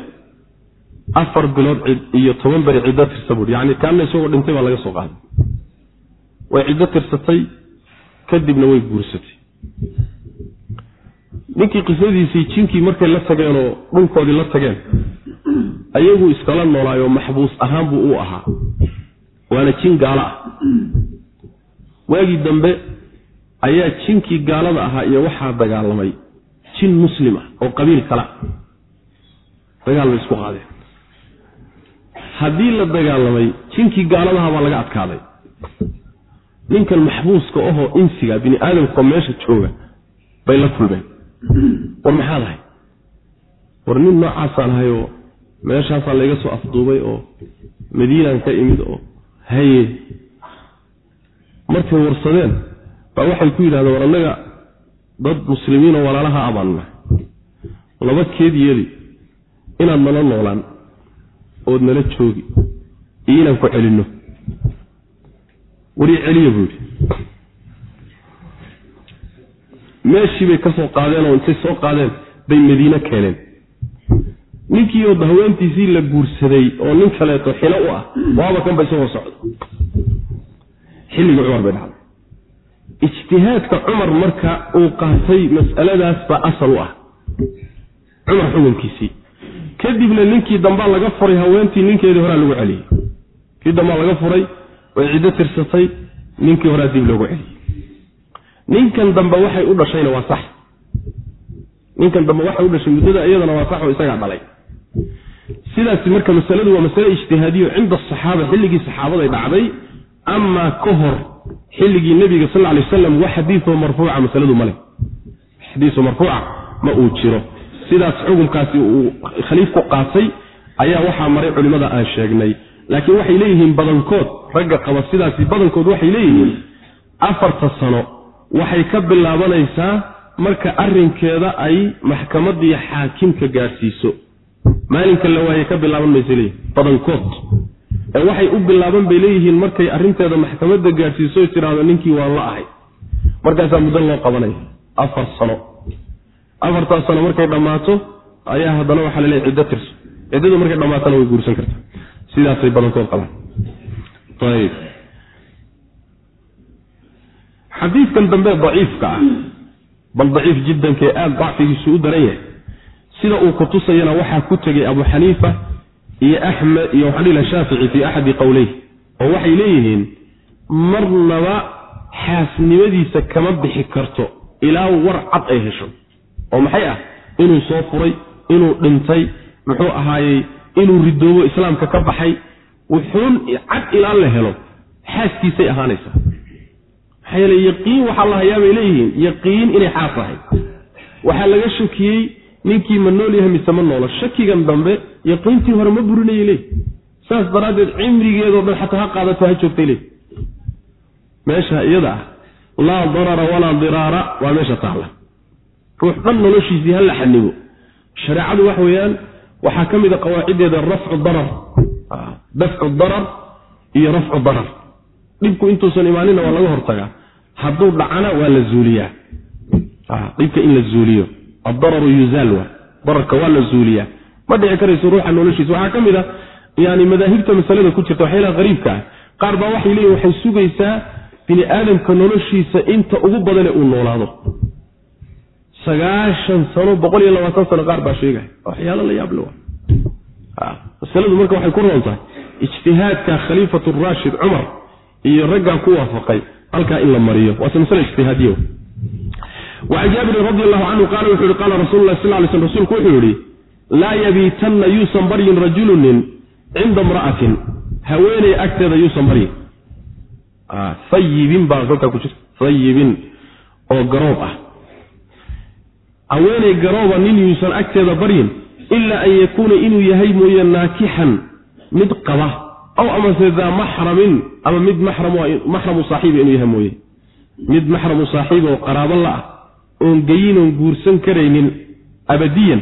afar bilood iyo toban beri ciddo tirsa buui yani kaanna isagoo dhintay baa laga soo qaaday. Way ciddo tirsatay kadibna way guursatay. Ninkii qisadiisii jinkii markay la tageen oo dhulkoodii la tageen ayagu iskala noolaayoo maxbuus ahaan buu u ahaa waana jin gaalo ah. Waagii dambe ayaa jinkii gaalada ahaa iyo waxaa dagaalamay jin muslim ah oo qabiil kala dagaal bay isku qaadeen. Haddii la dagaalamay jinkii gaaladaha baa laga adkaaday. Ninkan maxbuuska ahoo insiga bini aadamkao meesha jooga bay la kulmeen. War maxaa lahay? War nin noocaasaan ahay oo meeshaasaa layga soo afduubay oo madiinaan ka imid oo haye markay warsadeen baa waxay ku yidhahdeen war annaga dad muslimiinoo walaalaha abaanna laba keed yeeli inaad nala noolaan ood nala joogi iyo inaan ku celinno. Wari celiya buu yidhi. Meeshii bay ka soo qaadeen oo intay soo qaadeen bay madiine keeneen ninkii oo haweentiisii la guursaday oo nin kaleeto xilo u ah waaba kan ba isagoo socdo xilligii cumar bay dhacday. Ijtihaadka cumar marka uu qaatay mas'aladaas baa asal u ah. Cumar xukunkiisii. Kadibna ninkii dambaa laga furay haweentii ninkeedii horaa lagu celiyey. Kii dambaa laga furay way ciddo tirsatay ninkii horaa dib loogu celiyey. Ninkan dambe waxay u dhashayna waa sax. Ninkan dambe waxay u dhashay muddada iyadana waa sax oo isagaa dhalay sidaasi marka masaladu waa masale ijtihaadiyo cinda asaxaaba xilligii saxaabaday dhacday. Amaa ka hor xilligii nebiga sal lay wasalam wax xadiioo marfuuca masaladu male xadiiso marfuuca ma uu jiro. Sidaas xukunkaasi uu khaliifku qaatay ayaa waxaa maray culimmada aan sheegnay. Laakiin waxay leeyihiin badankood ragga qaba sidaasi badankood waxay leeyihiin afarta sano waxay ka bilaabanaysaa marka arrinkeeda ay maxkamadiiyo xaakimka gaadhsiiso maalinka la waaye ka bilaaban maysa leeyihiin badankood ee waxay u bilaaban bay leeyihiin markay arrinteeda maxkamadda gaadhsiiso tiraahdo ninkii waan la ahay. Markaasaa muddo loo qabanaya afar sano. Afartaas sano markay dhammaato ayaa haddana waxaa la leeyahy ciddo tirso. Ciddadu markay dhammaatana way guursan kartaa. Sidaasay badankood qabaan xadiidkan dambe daciifka ah bal daciif jiddankee aada dacfigiisu u daran yahay sida uu ku tusayana waxaa ku tegay abu xaniifa iyo axmed iyo waxaa dhihi shaafici fii axadi qowleyh oo waxay leeyihiin marnaba xaasnimadiisa kama bixi karto ilaa war cad ay hesho oo maxay ah? Inuu soo furay inuu dhintay muxuu ahaayey inuu ridoobo islaamka ka baxay wuxuun cad ilaa la helo xaaskiisay ahaanaysaa maxaa yeele yaqiin waxaa la hayaa bay leeyihiin yaqiin inay xaas ahay waxaa laga shakiyey ninkii ma nool yahay mise ma noolo. Shakigan dambe yaqiintii hore ma burinayay leey saas daraaddeed cimrigeedoo dhan xataa ha qaadato ha joogtay leey meesha iyada ah laa darara walaa diraara waa meesha taalla. Ruux dhan noloshiisii ha la xanibo shareecadu waxa weeyaan waxaa ka mid a qawaaciddeeda rafcu darar. Dafcu darar iyo rafcu darar. Dhibku intuusan imaanina waa laga hortagaa. Hadduu dhacana waa la zuuliyaa. Dhibka in la zuuliyo addararu yuzaal wa dararka waa la zuuliyaa ma dhici karayso ruuxa noloshiisa waxaa ka mid a yani madaahibta masalada ku jirta waxyaalaha hariibka ah qaar baa waxay leeyihiin waxay sugaysaa bini aadamka noloshiisa inta ugu badane uu noolaado sagaashan sano boqol iyo labaatan sano qaar baa sheegaya waxyaalo la yaable masaladu marka waxay ku roon tahay ijtihaadka khaliifatu raashid cumar iyo raggaa ku waafaqay halkaa in la mariyo waase masale ijtihaadiyo wacan jaabirin radi allahu canhu qaala wuxuu yihi qaala rasulu lah sal lay sl rsulku wuxuu yihi laa yabiitanna yuusan baryin rajulu nin cinda imra'atin. Haweeney agteeda yuusan baryin ayibin baa halkaa ku jirta ayibin oo garoob ah. Haweeney garooba nin yuusan agteeda baryin ilaa an yakuuna inuu yahay mooye naakixan mid qaba aw amase daa maxramin ama mid maxramu saaxiiba inuu yahay mooye. Mid maxramu saaxiiba oo qaraabo la ah oon geyin oon guursan karaynin abadiyan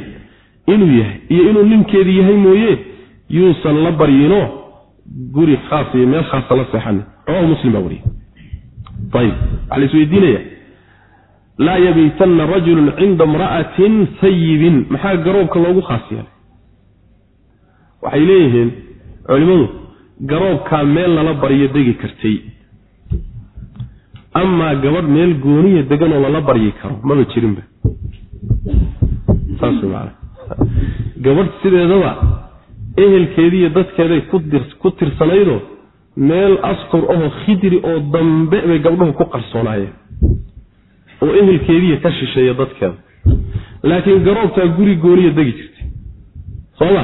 inuu yahay iyo inuu ninkeedi yahay mooye yuusan la baryino guri khaas iyo meel khaasa la seexanin rawahu muslim baa wariye ayib waxaa la isweydiinaya laa yabiitanna rajulun cinda imra'atin sayibin maxaa garoobka loogu khaas yeelay? Waxay leeyihiin culimmadu garoobkaa meel lala baryo degi kartay amaa gabadh meel gooniya deganoo lala baryi karo maba jirinba. Gabadh sideedaba ehelkeediiyo dadkeeday ku tirsanaydoo meel astur ahoo khidri oo dambe bay gabdhuhu ku qarsoonaayeen. Oo ehelkeediiya ka shisheeya dadkeeda. Laakiin garoobtaa guri gooniya degi jirtay. Sooma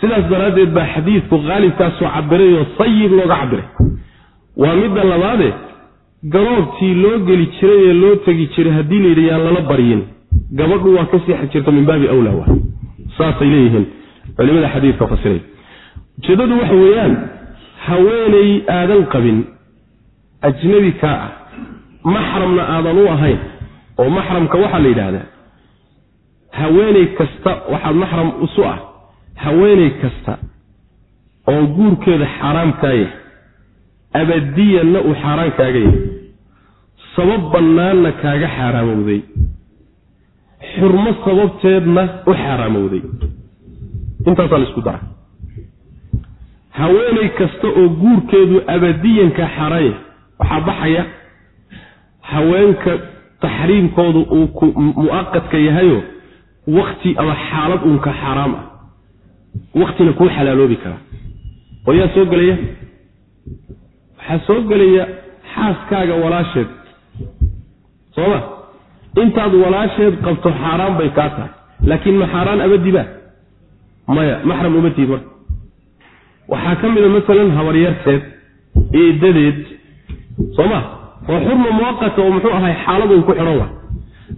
sidaas daraaddeed baa xadiidku qaalibkaasoo cabirayoo sayib looga cabiray waa midda labaade garoobtii loo geli jiray ee loo tegi jiray haddii la yidhi yaan lala baryin. Gabadhu waa ka seexi jirta min baabi awlaa wa saasay leeyihiin culimada xadiidka fasiray ujeeddadu waxa weeyaan haweeney aadan qabin ajnabi kaa ah maxramna aadan u ahayn oo maxramka waxaa la yidhaahdaa haweeney kasta waxaad maxram isu ah haweeney kasta oo guurkeeda xaaraam kaaya abadiyanna uu xaaraan kaaga yahay. Sabab bannaanna kaaga xaaraamowday xurmo sababteedna u xaaraamowday intaasaa la isku dara haweeney kasta oo guurkeedu abadiyanka xaaraan yahay waxaa baxaya haweenka taxriimkoodu uu ku mu'aqadka yahayo wakti ama xaalad uunka xaaraam ah. Waktina kuu xalaaloobi karaa oo soo gelaya waxaa soo gelaya xaaskaaga walaasheed. Sooma intaad walaasheed qabto xaaraan bay kaa tahay. Laakiin ma xaaraan abadiba maya maxram uma tiid marka. Waxaa ka mida masalan habaryarteed eedadeed sooma waa xurma muwaqata oo muxuu ahay xaaladun ku xidhan wa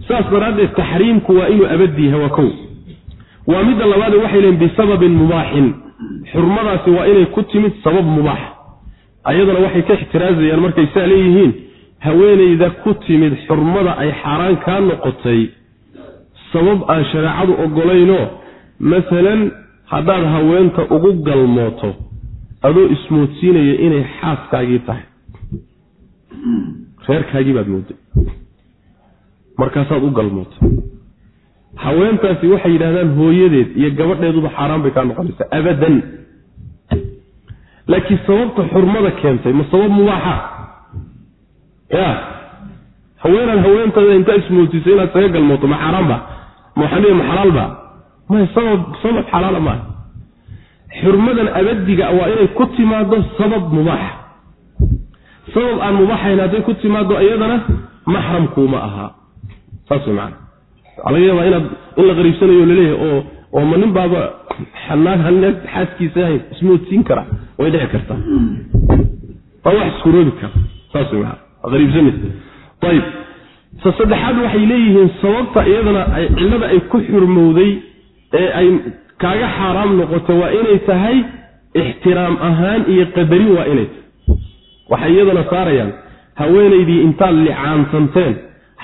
saas daraaddeed taxriimku waa inuu abadi yahay waa kow. Waa midda labaade waxay leeyiin bisababin mubaaxin. Xurmadaasi waa inay ku timid sabab mubaax ayadana waxay ka ixtiraazayaan markay saa leeyihiin haweenayda ku timid xurmada ay xaaraan kaa noqotay sabab aan shareecadu ogolaynoo masalan haddaad haweenta ugu galmooto adoo ismoodsiinaya inay xaaskaagii tahay. Reerkaagii baad mooday. Markaasaad u galmootay haweentaasi waxay yidhahdaan hooyadeed iyo gabadheeduba xaaraan bay kaa noqonaysaa abadan laakiin sababta xurmada keentay ma sabab mubaaxa ya. Haweenaan haweentada intaa ismoodsiisay inaad saga galmooto ma xaaraanba ma waxaan ma xalaalba may sabab sabab xalaala maaha xurmadan abadiga waa inay ku timaado sabab mubaaxa sabab aan mubaaxayn hadday ku timaado iyadana maxramkuuma ahaa saas way waxaa laga yaabaa inaad in la qariibsanayo la leeyahay oo oo ma nin baaba xanaan haneeg xaaskiisa ahayn ismoodsiin kara way dhici kartaa. Waa wax iskuroobi kara saas way qariibsanaysa ayib sa saddexaad waxay leeyihiin sababta iyadana cillada ay ku xurmowday ee ay kaaga xaaraam noqoto waa inay tahay ixtiraam ahaan iyo qadarin waa inay tahay. Waxay iyadana saarayaan haweenaydii intaad licaansanteen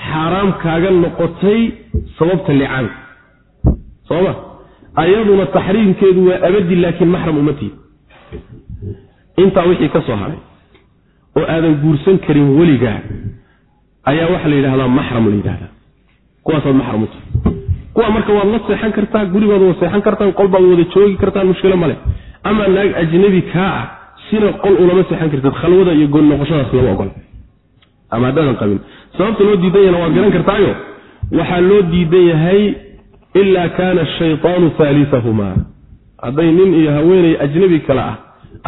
xaaraam kaaga noqotay sababta licaanka. Sooma ayaduna taxriimkeedu waa abadi laakiin maxram umatihi intaa wixii ka soo haray oo aadan guursan karin weligaa ayaa waxaa la yidhahdaa maxram la yidhahdaa kuwaasaad maxram u tahay. Kuwa marka waad la seexan kartaa gurigood waad seexan kartaan qolbaad wada joogi kartaan mushkilo male ama naag ajnabi kaa ah sina qol ulama seexan kartid khalwada iyo goon noqoshadaas lama ogola. Ama haddaadan qabin. Sababta loo diidan yahna waad garan kartaayo. Waxaa loo diidan yahay ilaa kaana ashaytaanu haalisahumaa hadday nin iyo haweenay ajnabi kale ah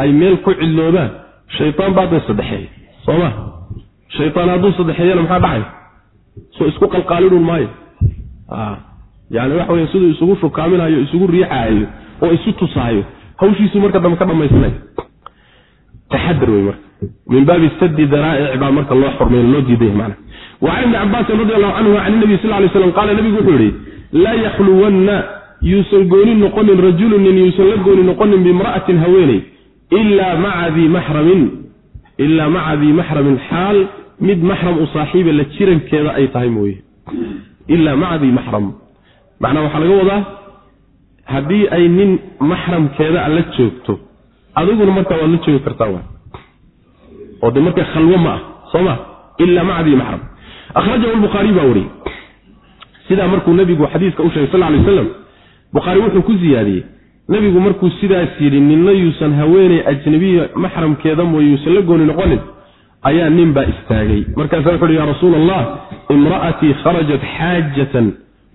ay meel ku cidloobaan shaytaan baaday saddexeeya sooma shaytaan hadduu saddexeeyana maxaa dhacay soo isku qalqaalidhun maayo yani waxa wey siduu isugu shukaaminayo isugu riixaayo oo isu tusaayo hawshiisu marka dambe ka dhamaysanay taxadar wey marka min baabi sadi daraa'ic baa marka loo xurmay loo diiday mana wacan ibni cabaasin radi allahu canhu can nabi sal lay slam qaala nabigu wuxuu yihi laa yakhluwanna yuusan gooni noqonin rajulun nin yuusan la gooni noqonin bimra'atin haweeney ilaa maca dii maxramin ilaa maca dii maxramin xaal mid maxram u saaxiiba la jirankeeda ay tahay mooye. Ilaa maca dii maxram. Macnaa waxaa laga wadaa haddii ay nin maxramkeeda a la joogto adiguna markaa waad la joogi kartaa wa oo de marka khalwo ma ah soo ma? Ilaa maca dii maxram. Akhrajahu lbukhaariy baa wariyey sidaa markuu nebigu xadiiska u sheegay sal lay waslam bukhaari wuxuu ku siyaadiyey nebigu markuu sidaas yidhi ninna yuusan haweeney ajnabiya maxramkeeda mooye yuusan la gooni noqonin ayaa nin baa istaagay. Markaasa wuxu uhi ya rasuula allah imra'atii kharajat xaajatan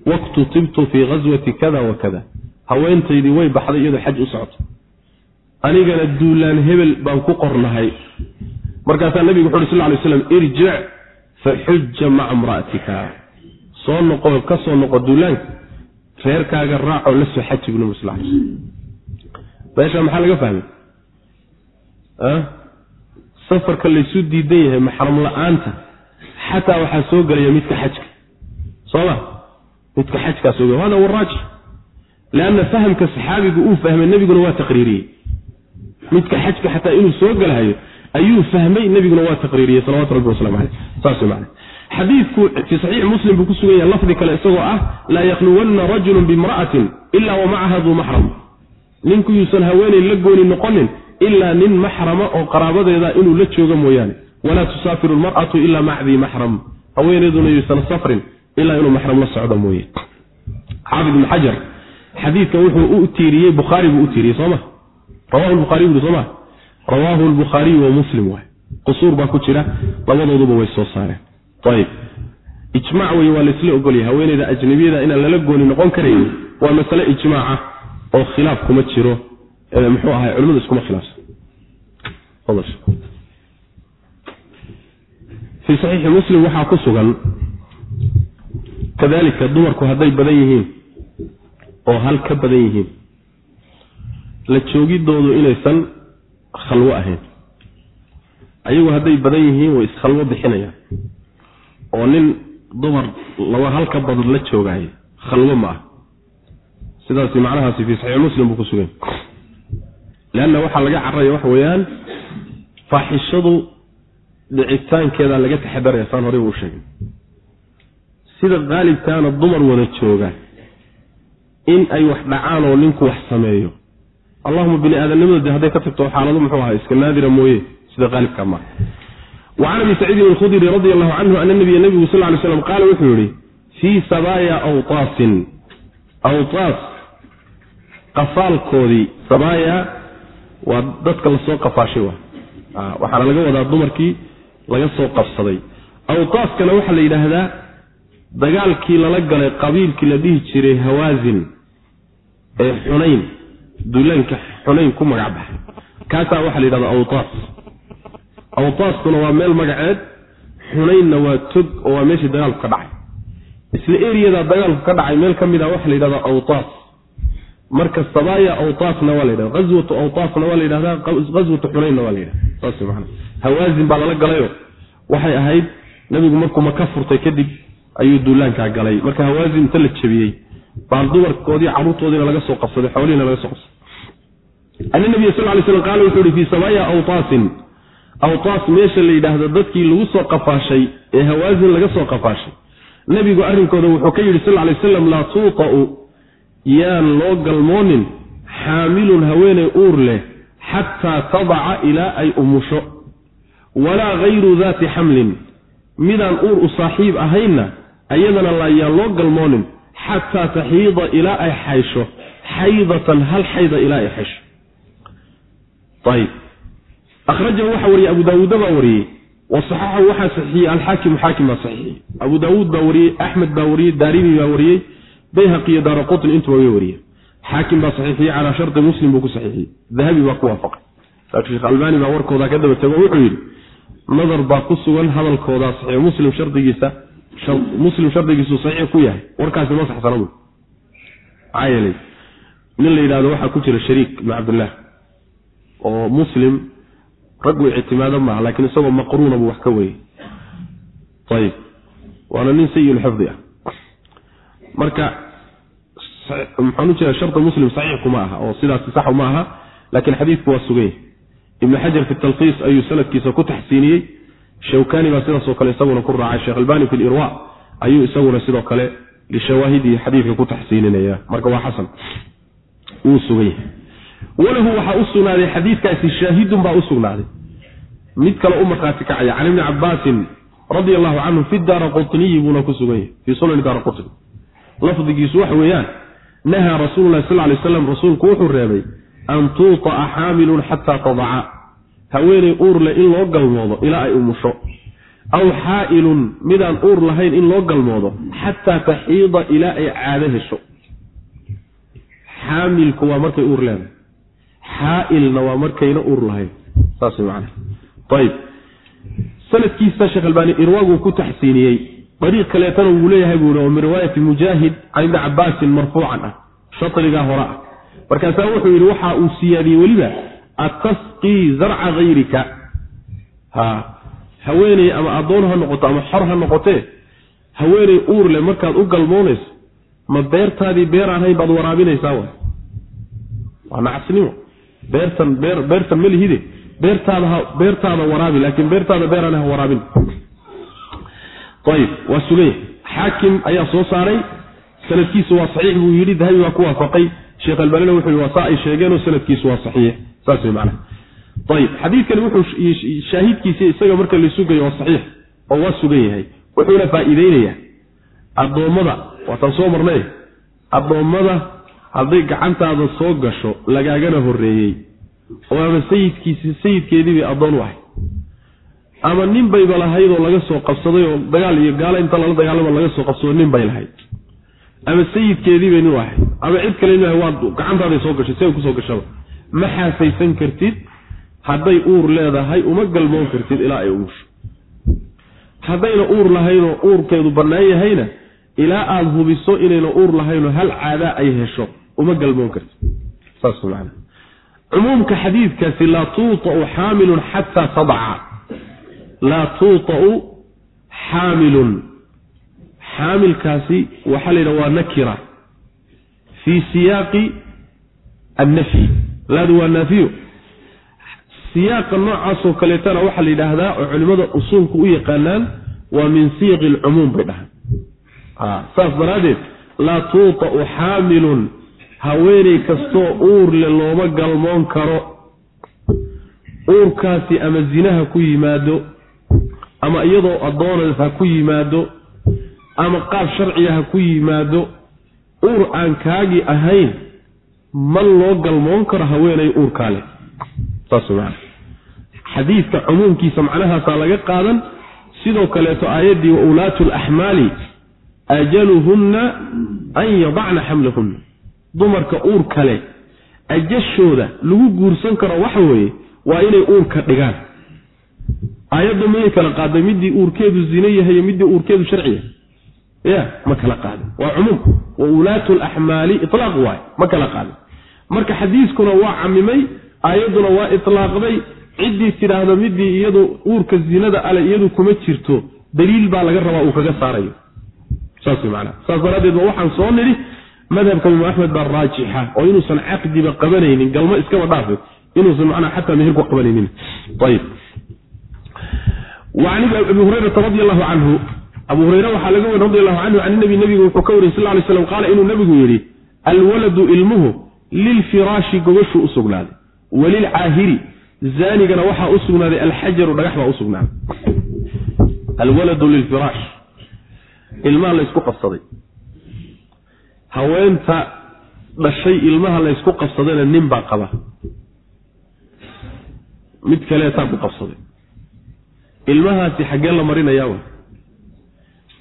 waktutibtu fii ghaswati kada wa kada. Haweentaydii way baxday iyadoo xaj u socoto anigana duulaan hebel baan ku qornahay. Markaasaa nebigu wuxu uhi sal lay slam irjic faxuja maca imra'atika soo noqo ka soo noqo duulaanka reerkaaga raacoo la soo xaji bu nabig sal meesha maxaa laga fahmay? Safarka laysu diidan yahay maxram la'aanta xataa waxaa soo gelaya midka xajka. Soo ma? Midka xajkaa soo hada waraajix leanna fahamka saxaabigu uu fahmay nebiguna waa taqriiriyey. Midka xajka xataa inuu soo gelahayo ayuu fahmay nebiguna waa taqriiriyey salawatu rabbi waslamu caleyh saas man xadiidku fii saxiixi muslim buu ku sugan yahay lafdi kale isagoo ah laa yakhluwanna rajulun bimra'atin ila wa macaha duu maxram. Ninku yuusan haweeney la gooni noqonin ilaa nin maxrama oo qaraabadeeda inuu la joogo mooyaane. Walaa tusaafiru lmar'atu ilaa maca dii maxram. Haweeneyduna yuusan safrin ilaa inuu maxram la socdo mooye. Xaafid ibn xajar xadiidka wuxuu u tiiriyey bukhaari buu u tiiriyey sooma rawahu lbukhaariy bui sooma rawaahu lbukhaariyu wa muslim waay. Qusuur baa ku jira labadooduba way soo saareen ayib ijmac wey waa laysla ogolyahay haweeneyda ajnabiyada inaan lala gooni noqon karayn waa masale ijmaaca oo khilaaf kuma jiro. Muxuu ahay culimadu iskuma khilaafsan. Fii saxiixi muslim waxaa ku sugan kadalika dumarku hadday badan yihiin oo hal ka badan yihiin la joogidoodu inaysan khalwo ahayn. Ayagu hadday badan yihiin way iskhalwo bixinayaan oo nin dumar laba hal ka badan la joogaayo khalwo ma ah. Sidaasi macnahaasi fii saxiix muslim buu ku sugan leanna waxaa laga cararaya waxa weeyaan faaxishadu dhicitaankeeda laga taxadaraya saan horey uu sheegay. Sida qaalibkaana dumar wada jooga in ay wax dhacaan oo ninku wax sameeyo. Allahuma bini aadamnimada de hadday ka tagto xaalado muxuu ahaa iska naadira mooye sida qaalibka maa wacan abi saciidin alkhudri radi allahu canhu ana nabiya nabigu sal lay slam qaala wuxuu yihi fii sabaaya awtaasin awtaas qafaalkoodii sabaaya waa dadka la soo qafaashay wa waxaana laga wadaa dumarkii laga soo qabsaday. Awtaaskana waxaa la yidhaahdaa dagaalkii lala galay qabiilkii la dhihi jiray hawaasin ee xunayn duulaanka xunayn ku magac kaasaa waxaa la yidhahdaa awtaas awtaaskuna waa meel magaceed xunaynna waa tog oo waa meeshii dagaalku ka dhacay. Isla eriyadaa dagaalku ka dhacay meel ka mid a waxaa la yidhahdaa awtaas. Marka sabaaya awtaasna waa la yidhahda ghaswatu awtaasna waa la yidhahdaa ghaswatu xunaynna waa la yidhahda saas maana hawaasin baa lala galayoo waxay ahayd nabigu markuu maka furtay kadib ayuu duulaankaa galay. Marka hawaasin inta la jabiyey baa dumarkoodii carruurtoodiina laga soo qabsaday xoolihiina laga soo qabsaday. Ana nabiya sal lay slam qaala wuxuu ihi fii sabaaya awtaasin awtaas meesha la yidhaahdo dadkii lagu soo qafaashay ee hawaasin laga soo qafaashay. Nebigu arrinkooda wuxuu ka yidhi sal lay wasalam laa tuuta'u yaan loo galmoonin xaamilun haweeney uur leh xataa tadaca ilaa ay umusho. Walaa hayru daati xamlin. Midaan uur u saaxiib ahaynna ayadana layaan loo galmoonin xataa taxiida ilaa ay xaysho xaydatan hal xayda ilaa ay xaysho akhrajahu waxaa wariyey abu daawuuda baa wariyey wasaxaxahu waxaa saxiixiyey alxaakimu xaakim baa saxiixiyey abu daawuud baa wariyey axmed baa wariyey daarimi baa wariyey bayhaqi iyo daara qutni intuba way wariyeen. Xaakim baa saxiixiyey calaa shardi muslim buu ku saxiixiyey dahabi baa ku waafaqay. Sheekh albaani baa warkooda ka daba tego wuxuu yidhi nadar baa ku sugan hadalkoodaa saxiix muslim shardigiisa muslim shardigiisu saxiix ku yahay. Warkaasi ma saxsana bu maxaa yeelay nin la yidhahdo waxaa ku jira shariik ibn cabdillaah oo muslim raggu ictimaado maaha laakiin isagoo maqruuna buu wax ka weyey ayib waana nin sayilxifdi ah. Marka maxaan u jeeda sharda muslim saxiix kuma aha oo sidaasi sax ma aha laakiin xadiidku waa sugan yahay ibn xajar fi talkiis ayuu sanadkiisa ku taxsiiniyey. Shawkani baa sidaasoo kale isaguna ku raacay sheekh albani fi lirwa ayuu isaguna sidoo kale lishawaahidii xadiidka ku taxsiininaya. Marka waa xasan. Wuu sugan yahay walahu waxaa u sugnaaday xadiidkaasi shaahidun baa u sugnaaday. Mid kale u markhaati kacaya can ibni cabaasin radia allahu canhu fi daara qutniyi buuna ku sugan yahay fii sunani daara qutni. Lafdigiisu waxa weeyaan nahaa rasuulu lahi sal lay slam rasuulku wuxuu reebay an tuuta'a xaamilun xataa tadaca haweeney uur leh in loo galmoodo ilaa ay umusho. Aw xaa'ilun midaan uur lahayn in loo galmoodo xataa taxiida ilaa ay caado hesho. Xaamilku waa markay uur leedahay xaailna waa markayna uur lahayn sanadkiisa sheekh albaani irwaaguu ku taxsiiniyey. Dariiq kaleetana wuu leeyahay buu oo min riwaayati mujaahid can ibni cabaasin marfuucan ah. Shatrigaa hore ah. Markaasaa wuxuu yidhi waxa uu siyaadiyey weliba atasqii zarca hayrika ha. Haweeney ama addoon ha noqoto ama xor ha noqotee haweeney uur leh markaad u galmoonayso ma beertaadii beer ahayn baad waraabinaysaa wa waa nacasnimo beertan beer beertan ma lihide. Beertaada waraabi laakiin beertaada beerana ha waraabin. Ayib waa suganya xaakim ayaa soo saaray. Sanadkiisu waa saxiix buu yidhi dahabi baa ku waafaqay. Sheekh albaanina wuxuu yidhi waa saa ay sheegeenoo sanadkiisu waa saxiix. Saas wey macnaha. Ayib xadiidkani wuxuu shaahidkiisi isaga marka la sugayo waa saxiix oo waa sugan yahay. Wuxuuna faa'iideynayaa addoommada waataan soo marnay. Addoommada hadday gacantaada soo gasho lagaagana horreeyey. Oo ama sayidkiisi sayidkeedii bay addoon u ahay. Ama nin bayba lahayd oo laga soo qabsaday oo dagaal iyo gaalo inta lala dagaalama laga soo qabsado nin bay lahayd. Ama sayidkeedii bay nin u ahayd ama cid kale nin waa gacantaaday soo gashay si ku soo gashaba. Ma xaasaysan kartid hadday uur leedahay uma galmoon kartid ilaa ay umusho haddayna uur lahaynoo uurkeedu bannaan yahayna ilaa aada hubiso inayna uur lahaynoo hal caadaa ay hesho uma galmoon kartid saas man cumuumka xadiidkaasi laa tuuta'u xaamilun xataa tadaca laa tuuta'u xaamilun. Xaamilkaasi waxaa la yidhaha waa nakira. Fii siyaaqi annafyi laadu waa naafiyo siyaaqa noocaasoo kaleetana waxaa la yidhaahdaa oo culimmada usuulku u yaqaanaan waa min siyaqi alcumuum bay dhahaan. Saas daraaddeed laa tuuta'u xaamilun haweeney kastoo uur le looma galmoon karo. Uurkaasi ama zinaha ku yimaado ama iyadoo addoonas ha ku yimaado ama qaab sharciga ha ku yimaado uur aan kaagii ahayn ma loo galmoon karo haweenay uurkaa leh. Xadiidka cumuumkiisa macnahaasaa laga qaadan. Sidoo kaleeto aayaddii wa ulaatu laxmaali ajaluhunna an yadacna xamlahunna dumarka uur kale ajashooda lagu guursan karo waxa weeye waa inay uurka dhigaan. Aayadda mayay kala qaaday? Midii uurkeedu zine yahay iyo midii uurkeedu sharci yahay? Ya ma kala qaadin waa cumuum. Wa ulaatu laxmaali ilaaq waay. Ma kala qaadin marka xadiiskuna waa camimay aayadduna waa itlaaqday. Ciddii tidhaahdo midii iyadu uurka zinada ale iyadu kuma jirto daliil baa laga rabaa uu kaga saarayo. Saas manaa saas daraaddeed ba waxaan soo nidhi madhabka imaam axmed baa raajixa oo inuusan caqdiba qabanaynin galmo iskaba dhaafe inuusan manaa xataa meher ku qabanaynin. Ayb an abi hurayrata radi allahu canhu abu hureyre waxaa laga weri radi allahu canhu can nabi nabigu wuxuu ka wariyey sal lay slam qaala inuu nabigu yidhi alwaladu ilmuhu lilfiraashi gogashuu u sugnaaday walilcaahiri zaanigana waxaa u sugnaaday alxajaru dhagax baa u sugnaaday. Alwaladu lilfiraash ilmaha laysku qabsaday haweenta dhashay ilmaha laysku qabsadayna nin baa qaba. Mid kaleetaa ku qabsaday. Ilmahaasi xaggee la marinayaa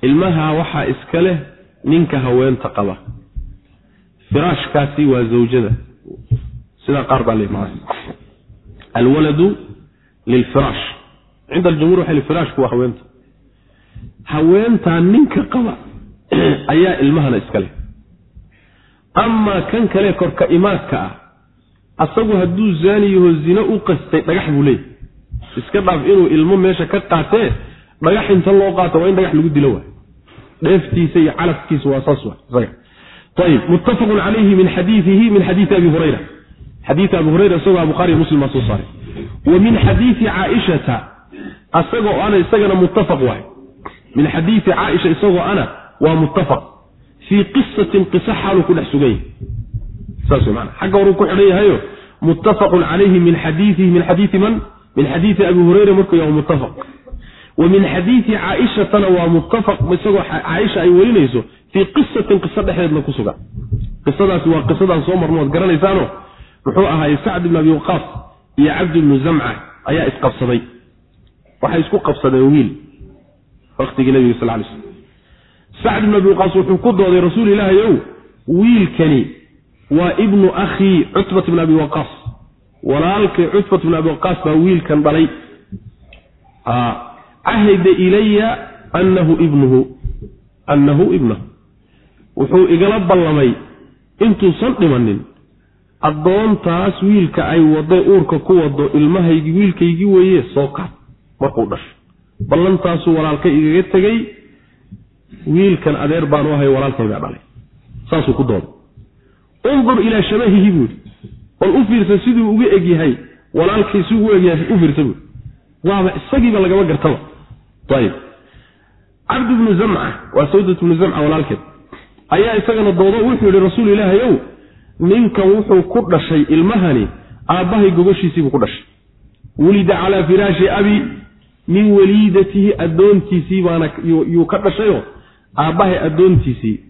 ilmaha waxaa iska leh ninka haweenta qaba. Firaashkaasi waa zawjada. Sidaa qaar baa leeyahay alwaladu lilfiraash. Cinda aljumhur waxa li firaashku waa haweenta haweentaa ninka qaba ayaa ilmahana iska leh amaa kan kale korka imaadka ah asagu hadduu zaani yaho zino u qastay dhagax buu leeyahy iska dhaaf inuu ilmo meesha ka qaatee dhagax inta loo qaato waa in dhagax lagu dilo waay dheeftiisa iyo calafkiisa waa saas wa ayib muttafaqun calayhi min xadiiihi min xadiii abi hurayra. Xadiia abi hurayra isagoo bukhaariy muslim baa soo saaray. Wa min xadiii caaishata asagoo ana isagana muttafaq waay min xadiii caaisha isagoo ana waa muttafaq fii qisatin qisa xaaluu ku dhex sugan yahay saas man xagga horuu ku xidhan yahayo muttafaqun calayhi min xadiiihi min xadiii man? Min xadiii abi hurayra markuu yaha muttafaq. Wa min xadiii caaishatana waa muttafaq isagoo caaisha ay welinayso fii qisatin qiso dhexdeedna ku sugan qisadaasi waa qisadaan soo marno waad garanaysaano muxuu ahaay sacd ibn abi waqaas iyo cabdi ibnu zamca ayaa isqabsaday. Waxay isku qabsadeen wiil waqtigii nabiga sal lay slm sacd ibn abi waqaas wuxuu ku dooday rasuul ilaahay ow wiilkani waa ibnu akhii cutbat ibn abi waqaas. Walaalkay cutbat ibn abi waqaas baa wiilkan dhalay. Cahida ilaya anahu ibnuhu annahu ibnahu. Wuxuu igala ballamay intuusan dhimanin addoontaas wiilka ay waday uurka ku wado ilmahaygii wiilkaygii weeye soo qaad markuu dhasho ballantaasuu walaalka igaga tegey wiilkan adeer baanu ahay walaalkay baa dhalay. Saasuu ku dooday undur ilaa shabahihi buuri bal u fiirsa siduu uga egyahay walaalkay si ugu egyahay u fiirsa buuri waaba isagiiba lagama gartaba. Ayib cabdi bnu zamca waa sawdat bnu zamca walaalkeed ayaa isagana doodo wuxuu yihi rasuul ilaahay ow ninkan wuxuu ku dhashay ilmahani aabbahay gogoshiisiibuu ku dhashay. Wulida calaa firaashi abi min waliidatihi addoontiisii baana yuu ka dhashayoo aabbahay addoontiisii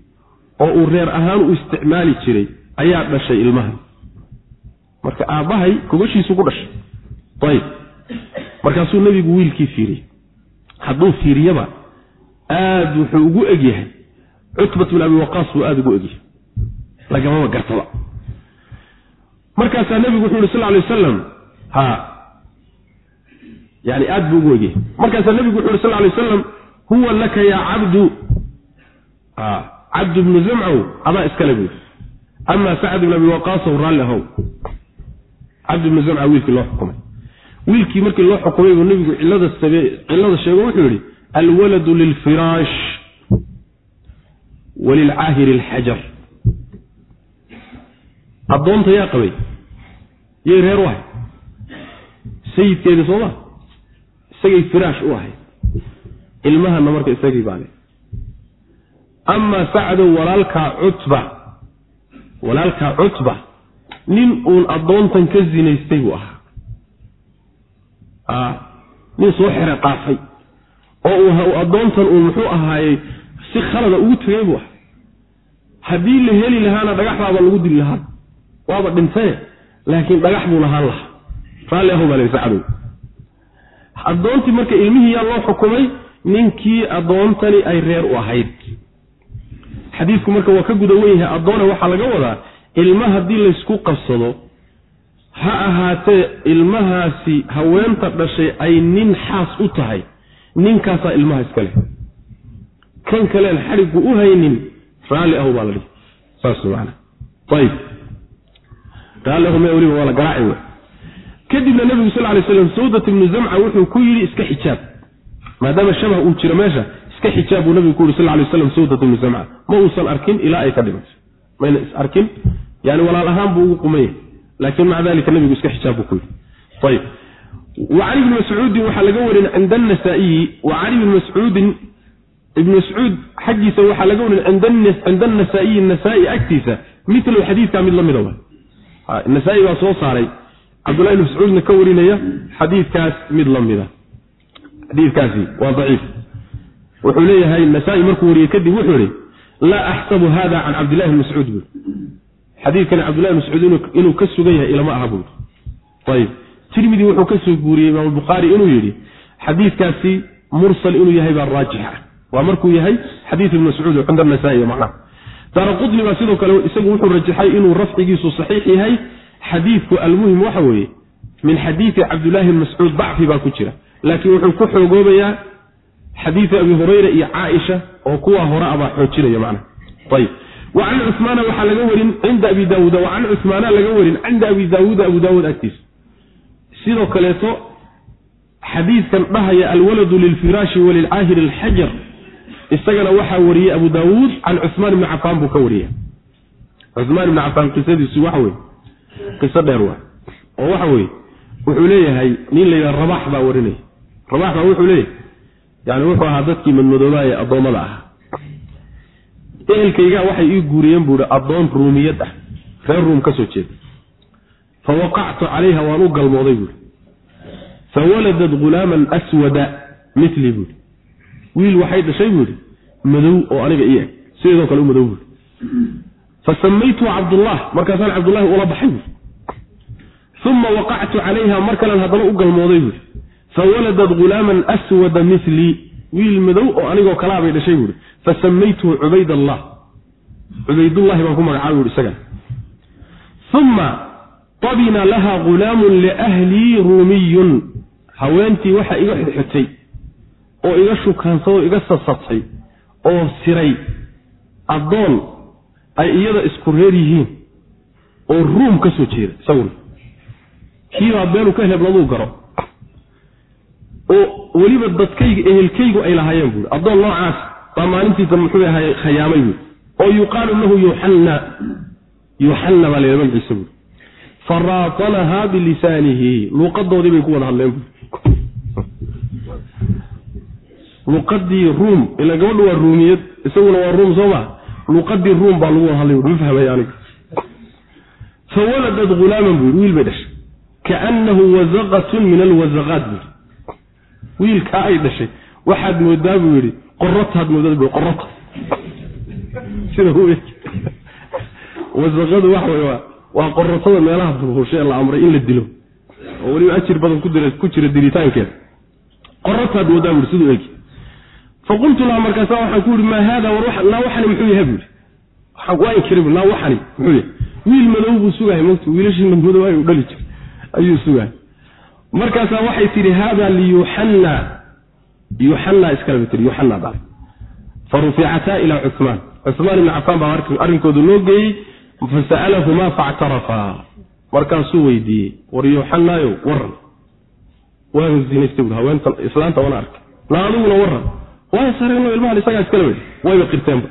oo uu reer ahaan u isticmaali jiray ayaa dhashay ilmahan. Marka aabbahay gogoshiisuu ku dhashay. Ayib. Markaasuu nebigu wiilkii fiiriyey. Hadduu fiiriyaba aada wuxuu ugu egyahay cutbat bin abi waqaas buu aada ugu egyahay lagamaba gartaba. Markaasaa nebigu wuxuu yihi sal lay wasalam ha. Yani aad buu ugu egyahay markaasaa nebigu wuxu yhi sal lay wasalam huwa laka yaa cabdu cabdu bnu zamcow adaa iskale buui amaa sacd bn abi waqaasow raalli ahow. Cabdi bnu zamca wiilkii loo xukumay. Wiilkii markii loo xukumay buu nebigu cilada cilada sheego wuxuu yihi alwaladu lilfiraash walilcaahiri alxajar addoonta yaa qabay yay reer u ahay sayidkeedii sooma isagay firaash u ahayd. Ilmahana marka isagii baale amaa sacdow walaalkaa cutba walaalkaa cutba nin uun addoontan ka zinaystay buu ahaa. Nin soo xere dhaafay oo uu addoontan uu muxuu ahaayey si khalada ugu tegay buu ahaa. Haddii la heli lahaana dhagax baaba lagu dili lahaa waaba dhintaye laakiin dhagax buu lahaan lahaa. Raalli ahu baa la sacdow addoontii marka ilmihii yaa loo xukumay ninkii addoontani ay reer u ahayd xadiidku marka waa ka guda wen yahay addoone waxaa laga wadaa ilma haddii laysku qabsado ha ahaatee ilmahaasi haweenta dhashay ay nin xaas u tahay. Ninkaasaa ilmaha iska leh. Kan kaleen xadhiggu u haynin raalli ahu baa la dhihi. Saas man ayib raalli ahu me weliba waa la garaaci w kadibna nebigu sal lay slam sawdat ibnu zamca wuxuu ku yidhi iska xijaab maadaama shabah uu jiro meesha iska xijaab buu nabigu ku yuri sal lay waslam sawdat ibnu zamca ma uusan arkin ilaa ay ka dhimatay mayna is arkin. Yani walaal ahaan buu ugu qumaya laakiin maca dalika nabigu iska xijaab buu ku yidhi. Ayib wa cali bni mascuudin waxaa laga warin cinda anasaa'iyi wa cali bni mascuudin ibn mascuud xaggiisa waxaa laga warin cinda anasaa'iyi nasaa-i agtiisa. Milu xadiidkaa mid la mida wa nasaa-i baa soo saaray. Cabdullahi ibn mascuudna ka warinaya xadiidkaas mid la mida xadiidkaasi waa daciif wuxuu leeyahay nasaa-i markuu wariyey kadib wuxuu yihi laa axsabu hada can cabdillahi bn mascuud buui xadiidkani cabdullahi bn mascuud inuu ka sugan yahay ilama aha buui ayib. Tirmidi wuxuu ka soo guuriyey imaam bukhaari inuu yidhi xadiidkaasi mursal inuu yahay baa raajixa waa markuu yahay xadiid ibn mascuud cinda nasaa-i macnaha. Daara baa sidoo kale isagu wuxuu rajaxay inuu rafcigiisu saxiix yahay. Xadiidku almuhim waxa weeye min xadiidi cabdullaahi bn mascuud dacfi baa ku jira. Laakiin wuxuu ku xoogoobayaa xadiidu abi hurayra iyo caaisha oo kuwa hore abaa xoojinaya macnaha ayib. Wa can cumaana waxaa laga warin cinda abi daawuuda wa can cumaana laga warin cinda abi daawuuda abu daawuud agtiisa sidoo kaleeto xadiidkan dhahaya alwaladu lilfiraashi walilcaahiri alxajar isagana waxaa wariyey abu daawuud can cumaan ibni cafaan buu ka wariya cumaan ibni cafaan qisadiisu waxa weye qiso dheer waa. Oo waxa weye wuxuu leeyahay nin la yidhaha rabax baa warinaya. Rabax baa wuxuu leeyahay yani wuxuu ahaa dadkii madmadoobaha ee addoommada ahaa. Ehelkaygaa waxay ii guuriyeen buu hi addoon ruumiyad ah. Reer ruum ka soo jeeda. Fa waqactu calayha waan u galmooday buuhi fa waladat ghulaaman aswada mili buuhi wiil waxay dhashay buuhi madow oo aniga ii eg. Sideedoo kale u madow buuhi fa samaytuhu cabdullah markaasaan cabdullahi ula baxay buui uma waqactu calayha mar kalen haddana u galmooday buui fa waladat ghulaaman aswada milii wiil madow oo anigoo kalaabay dhashay buuhi fa samaytuhu cubayd allah cubaydullahi baan ku magacaabay buui isagan uma tabina laha ghulaamun liahlii ruumiyun haweentii waxaa iga xidxitay oo iga shukaansaday oo iga sasabtay oo siray. Addoon ay iyada isku reer yihiin oo ruum ka soo jeeda isaguna kiibaa beenu ka hebladuu garo oo weliba dadkayga ehelkaygu ay lahaayeen buui addoon noocaas baa maalintiisa muxuu ahay khayaamay buui oo yuqaalu lahu yuxanna yuxanna baa layha magaciisa buui faraatanahaa bilisaanihi. Luuqadoodii bay ku wada hadleen buui luqadii ruum ila gabadhu waa ruumiyad isaguna waa ruum soo maa luqadii ruum baa lagu hadlay ma fahmay aniga? Fa waladat ghulaaman buu wiil bay dhashay. Kaannahu wasaqatun min alwasaqaat buu wiilkaa ay dhashay. Waxaad moodaa buu yidhi qorataad moodaa qorata wasaqadu waxa waa qoratada meelaha furfusha ee la amray in la dilo. Oo weliba ajir badan ku jira diritaankeeda qorataad moodaa bui siduu egi faqultu laha markaasa waxaan ku yihi maa haada naa waxani muxuu yahay? buui waa inkiri naa waxani muxuu yahay? Wiil madow buu sugahay mota wiilashii madmadow ay dhali jir ayuu sugahay markaasaa waxay tidhi haada liyuxanna yuxanna iskale tii yuxanna dhalay fa ruficataa ilaa cumaan cumaan ibni cafaan baa arrinkoodu loo geeyey fasa'alahumaa factarafaa markaasuu weydiiyey war yuxannaayo waran waan zinaystay bu haweentan islaanta wana arkay. La adiguna waran waa sareno ilmahan isagaa iskale wey wayba qirteenba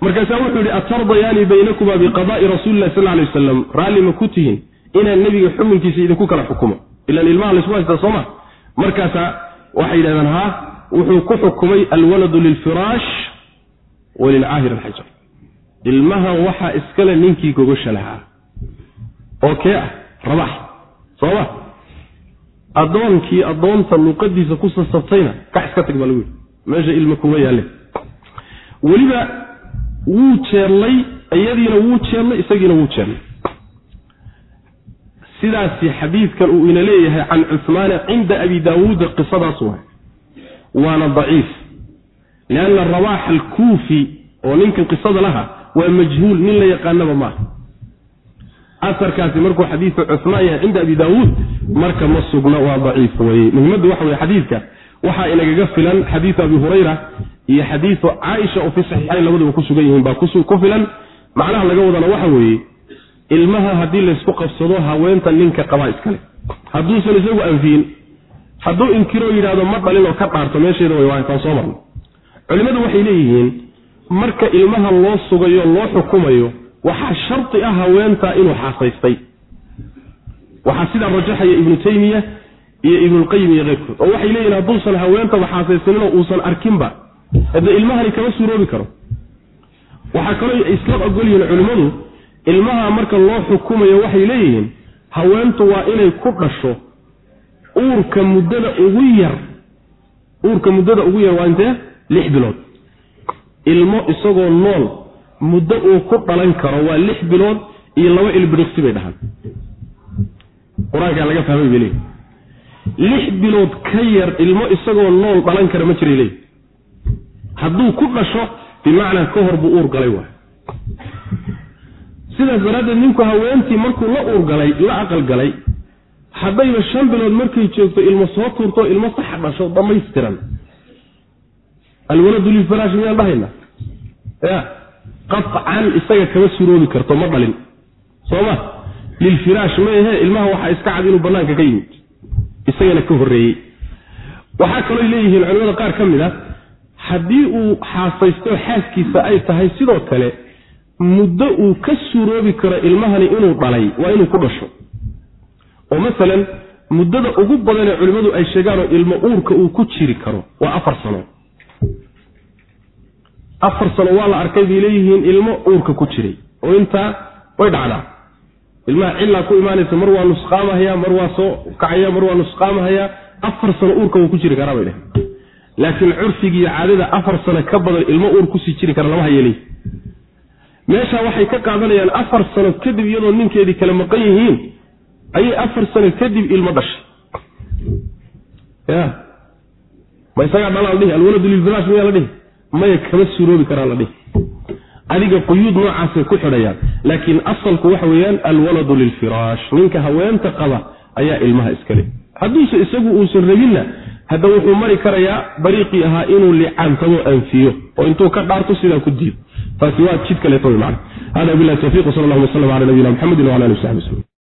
markaasaa wuxuu yihi atardayaani baynakuma biqadaai rasuuli lah sal lay wasalam raalli ma ku tihiin inaan nebiga xukunkiisa idinku kala xukumo ilan ilmaha laysku haystaa sooma. Markaasaa waxay yidhahdeen haa wuxuu ku xukumay alwaladu lilfiraash walilcaahir alxajar. Ilmahan waxaa iskale ninkii gogosha lahaa. Oo kee ah? Rabax. Sooma? Addoonkii addoonta luuqadiisa ku sasabtayna kax iska tag baa lagu yidhi. Meesha ilma kuma yaalle weliba wuu jeellay iyadiina wuu jeellay isagiina wuu jeellay sidaasi xadiidkan uu ina leeyahay can cuhmaana cinda abi daawuuda qisadaas waay. Waana daciif. Lianna rawaax alkuufi oo ninkan qisada laha waa majhuul nin la yaqaanaba maaha asarkaasi markuu xadiidu cuhmaan yahay cinda abi daawuud marka ma sugna waa daciif weye muhimaddu waxa weye xadiidka waxaa inagaga filan xadiidu abi hurayra iyo xadiidu caaisha oo fi saxiixayn labaduba ku sugan yihiin baa ku filan. Macnaha laga wadana waxa weeye ilmaha haddii laysku qabsado haweenta ninka qabaa iskale hadduusan isagu anfiyin hadduu inkiroo yidhahdo ma dhalin oo ka dhaarto meesheeda way waataan soo marna culimmadu waxay leeyihiin marka ilmaha loo sugayo loo xukumayo waxaa shardi ah haweentaa inuu xaasaystay. Waxaa sidaa rajaxaya ibnu taymiya iyo ibnulqayim iyo keyrkood oo waxay leeyihiin hadduusan haweentaba xaasaysaninoo uusan arkinba hadde ilmahani kama suuroobi karo. Waxaa kaloo isla ogol yihiin culimmadu ilmaha marka loo xukumayo waxay leeyihiin haweentu waa inay ku dhasho uurka muddada ugu yar. Uurka muddada ugu yar waa intee? Lix bilood. Ilmo isagoo nool muddo uu ku dhalan karo waa lix bilood iyo laba ilbiriqsi bay dhahaan. Qur'aankaa laga fahmay bay leeyihi lix bilood ka yar ilmo isagoo nool dhalan kara ma jiray leeyihi hadduu ku dhasho bimacnaa ka hor buu uur galay waay sidaas daraaddeed ninku haweentii markuu la uurgalay la aqalgalay haddayba shan bilood markay joogto ilmo soo tuurto ilmo saxa dhasho dhammaystiran. Alwaladu lilfaraash miyaan dhahayna? Ya qafcan isaga kama suroobi karto ma dhalin. Sooma lilfiraash maehe ilmaha waxaa iska cad inuu banaanka ka yimid. Isagana ka horreeyey. Waxaa kaloo leeyihiin culimada qaar ka mid a haddii uu xaasaysto xaaskiisa ay tahay sidoo kale muddo uu ka suroobi karo ilmahani inuu dhalay waa inuu ku dhasho. Oo masalan muddada ugu badan ee culimmadu ay sheegaanoo ilmo uurka uu ku jiri karo waa afar sano. Afar sano waa la arkay bay leeyihiin ilmo uurka ku jiray. Oo intaa way dhacdaa. Ilmaha cillaa ku imaanaysa mar waa nusqaamahaya mar waa soo kacaya mar waa nusqaamahaya afar sano uurka wuu ku jiri karaa bay dheh laakiin curfigiiyo caadada afar sano ka badan ilmo uur ku sii jiri kara lama hayeley meeshaa waxay ka qaadanayaan afar sano kadib iyadoo ninkeedii kala maqan yihiin ayay afar sano kadib ilmo dhashay. Ya. Ma isagaa dhalaa la dhihi alwaladu lilfiraash miyaa la dhihi? Maya kama suroobi karaa la dhihi. Adiga quyuud noocaasay ku xidhayaan laakiin asalku waxa weeyaan alwaladu lilfiraash. Ninka haweenta qaba ayaa ilmaha iskale hadduuse isagu uusan rabinna hadda wuxuu mari karayaa bariiqii ahaa inuu licaantamo anfiyo oo intuu ka dhaarto sidaa ku diido taasi waa jid kaleeto wy man hada bilahi tawfiq sal allahuma w slm ala nabiyina mxamedi wala ali w saxbi wslm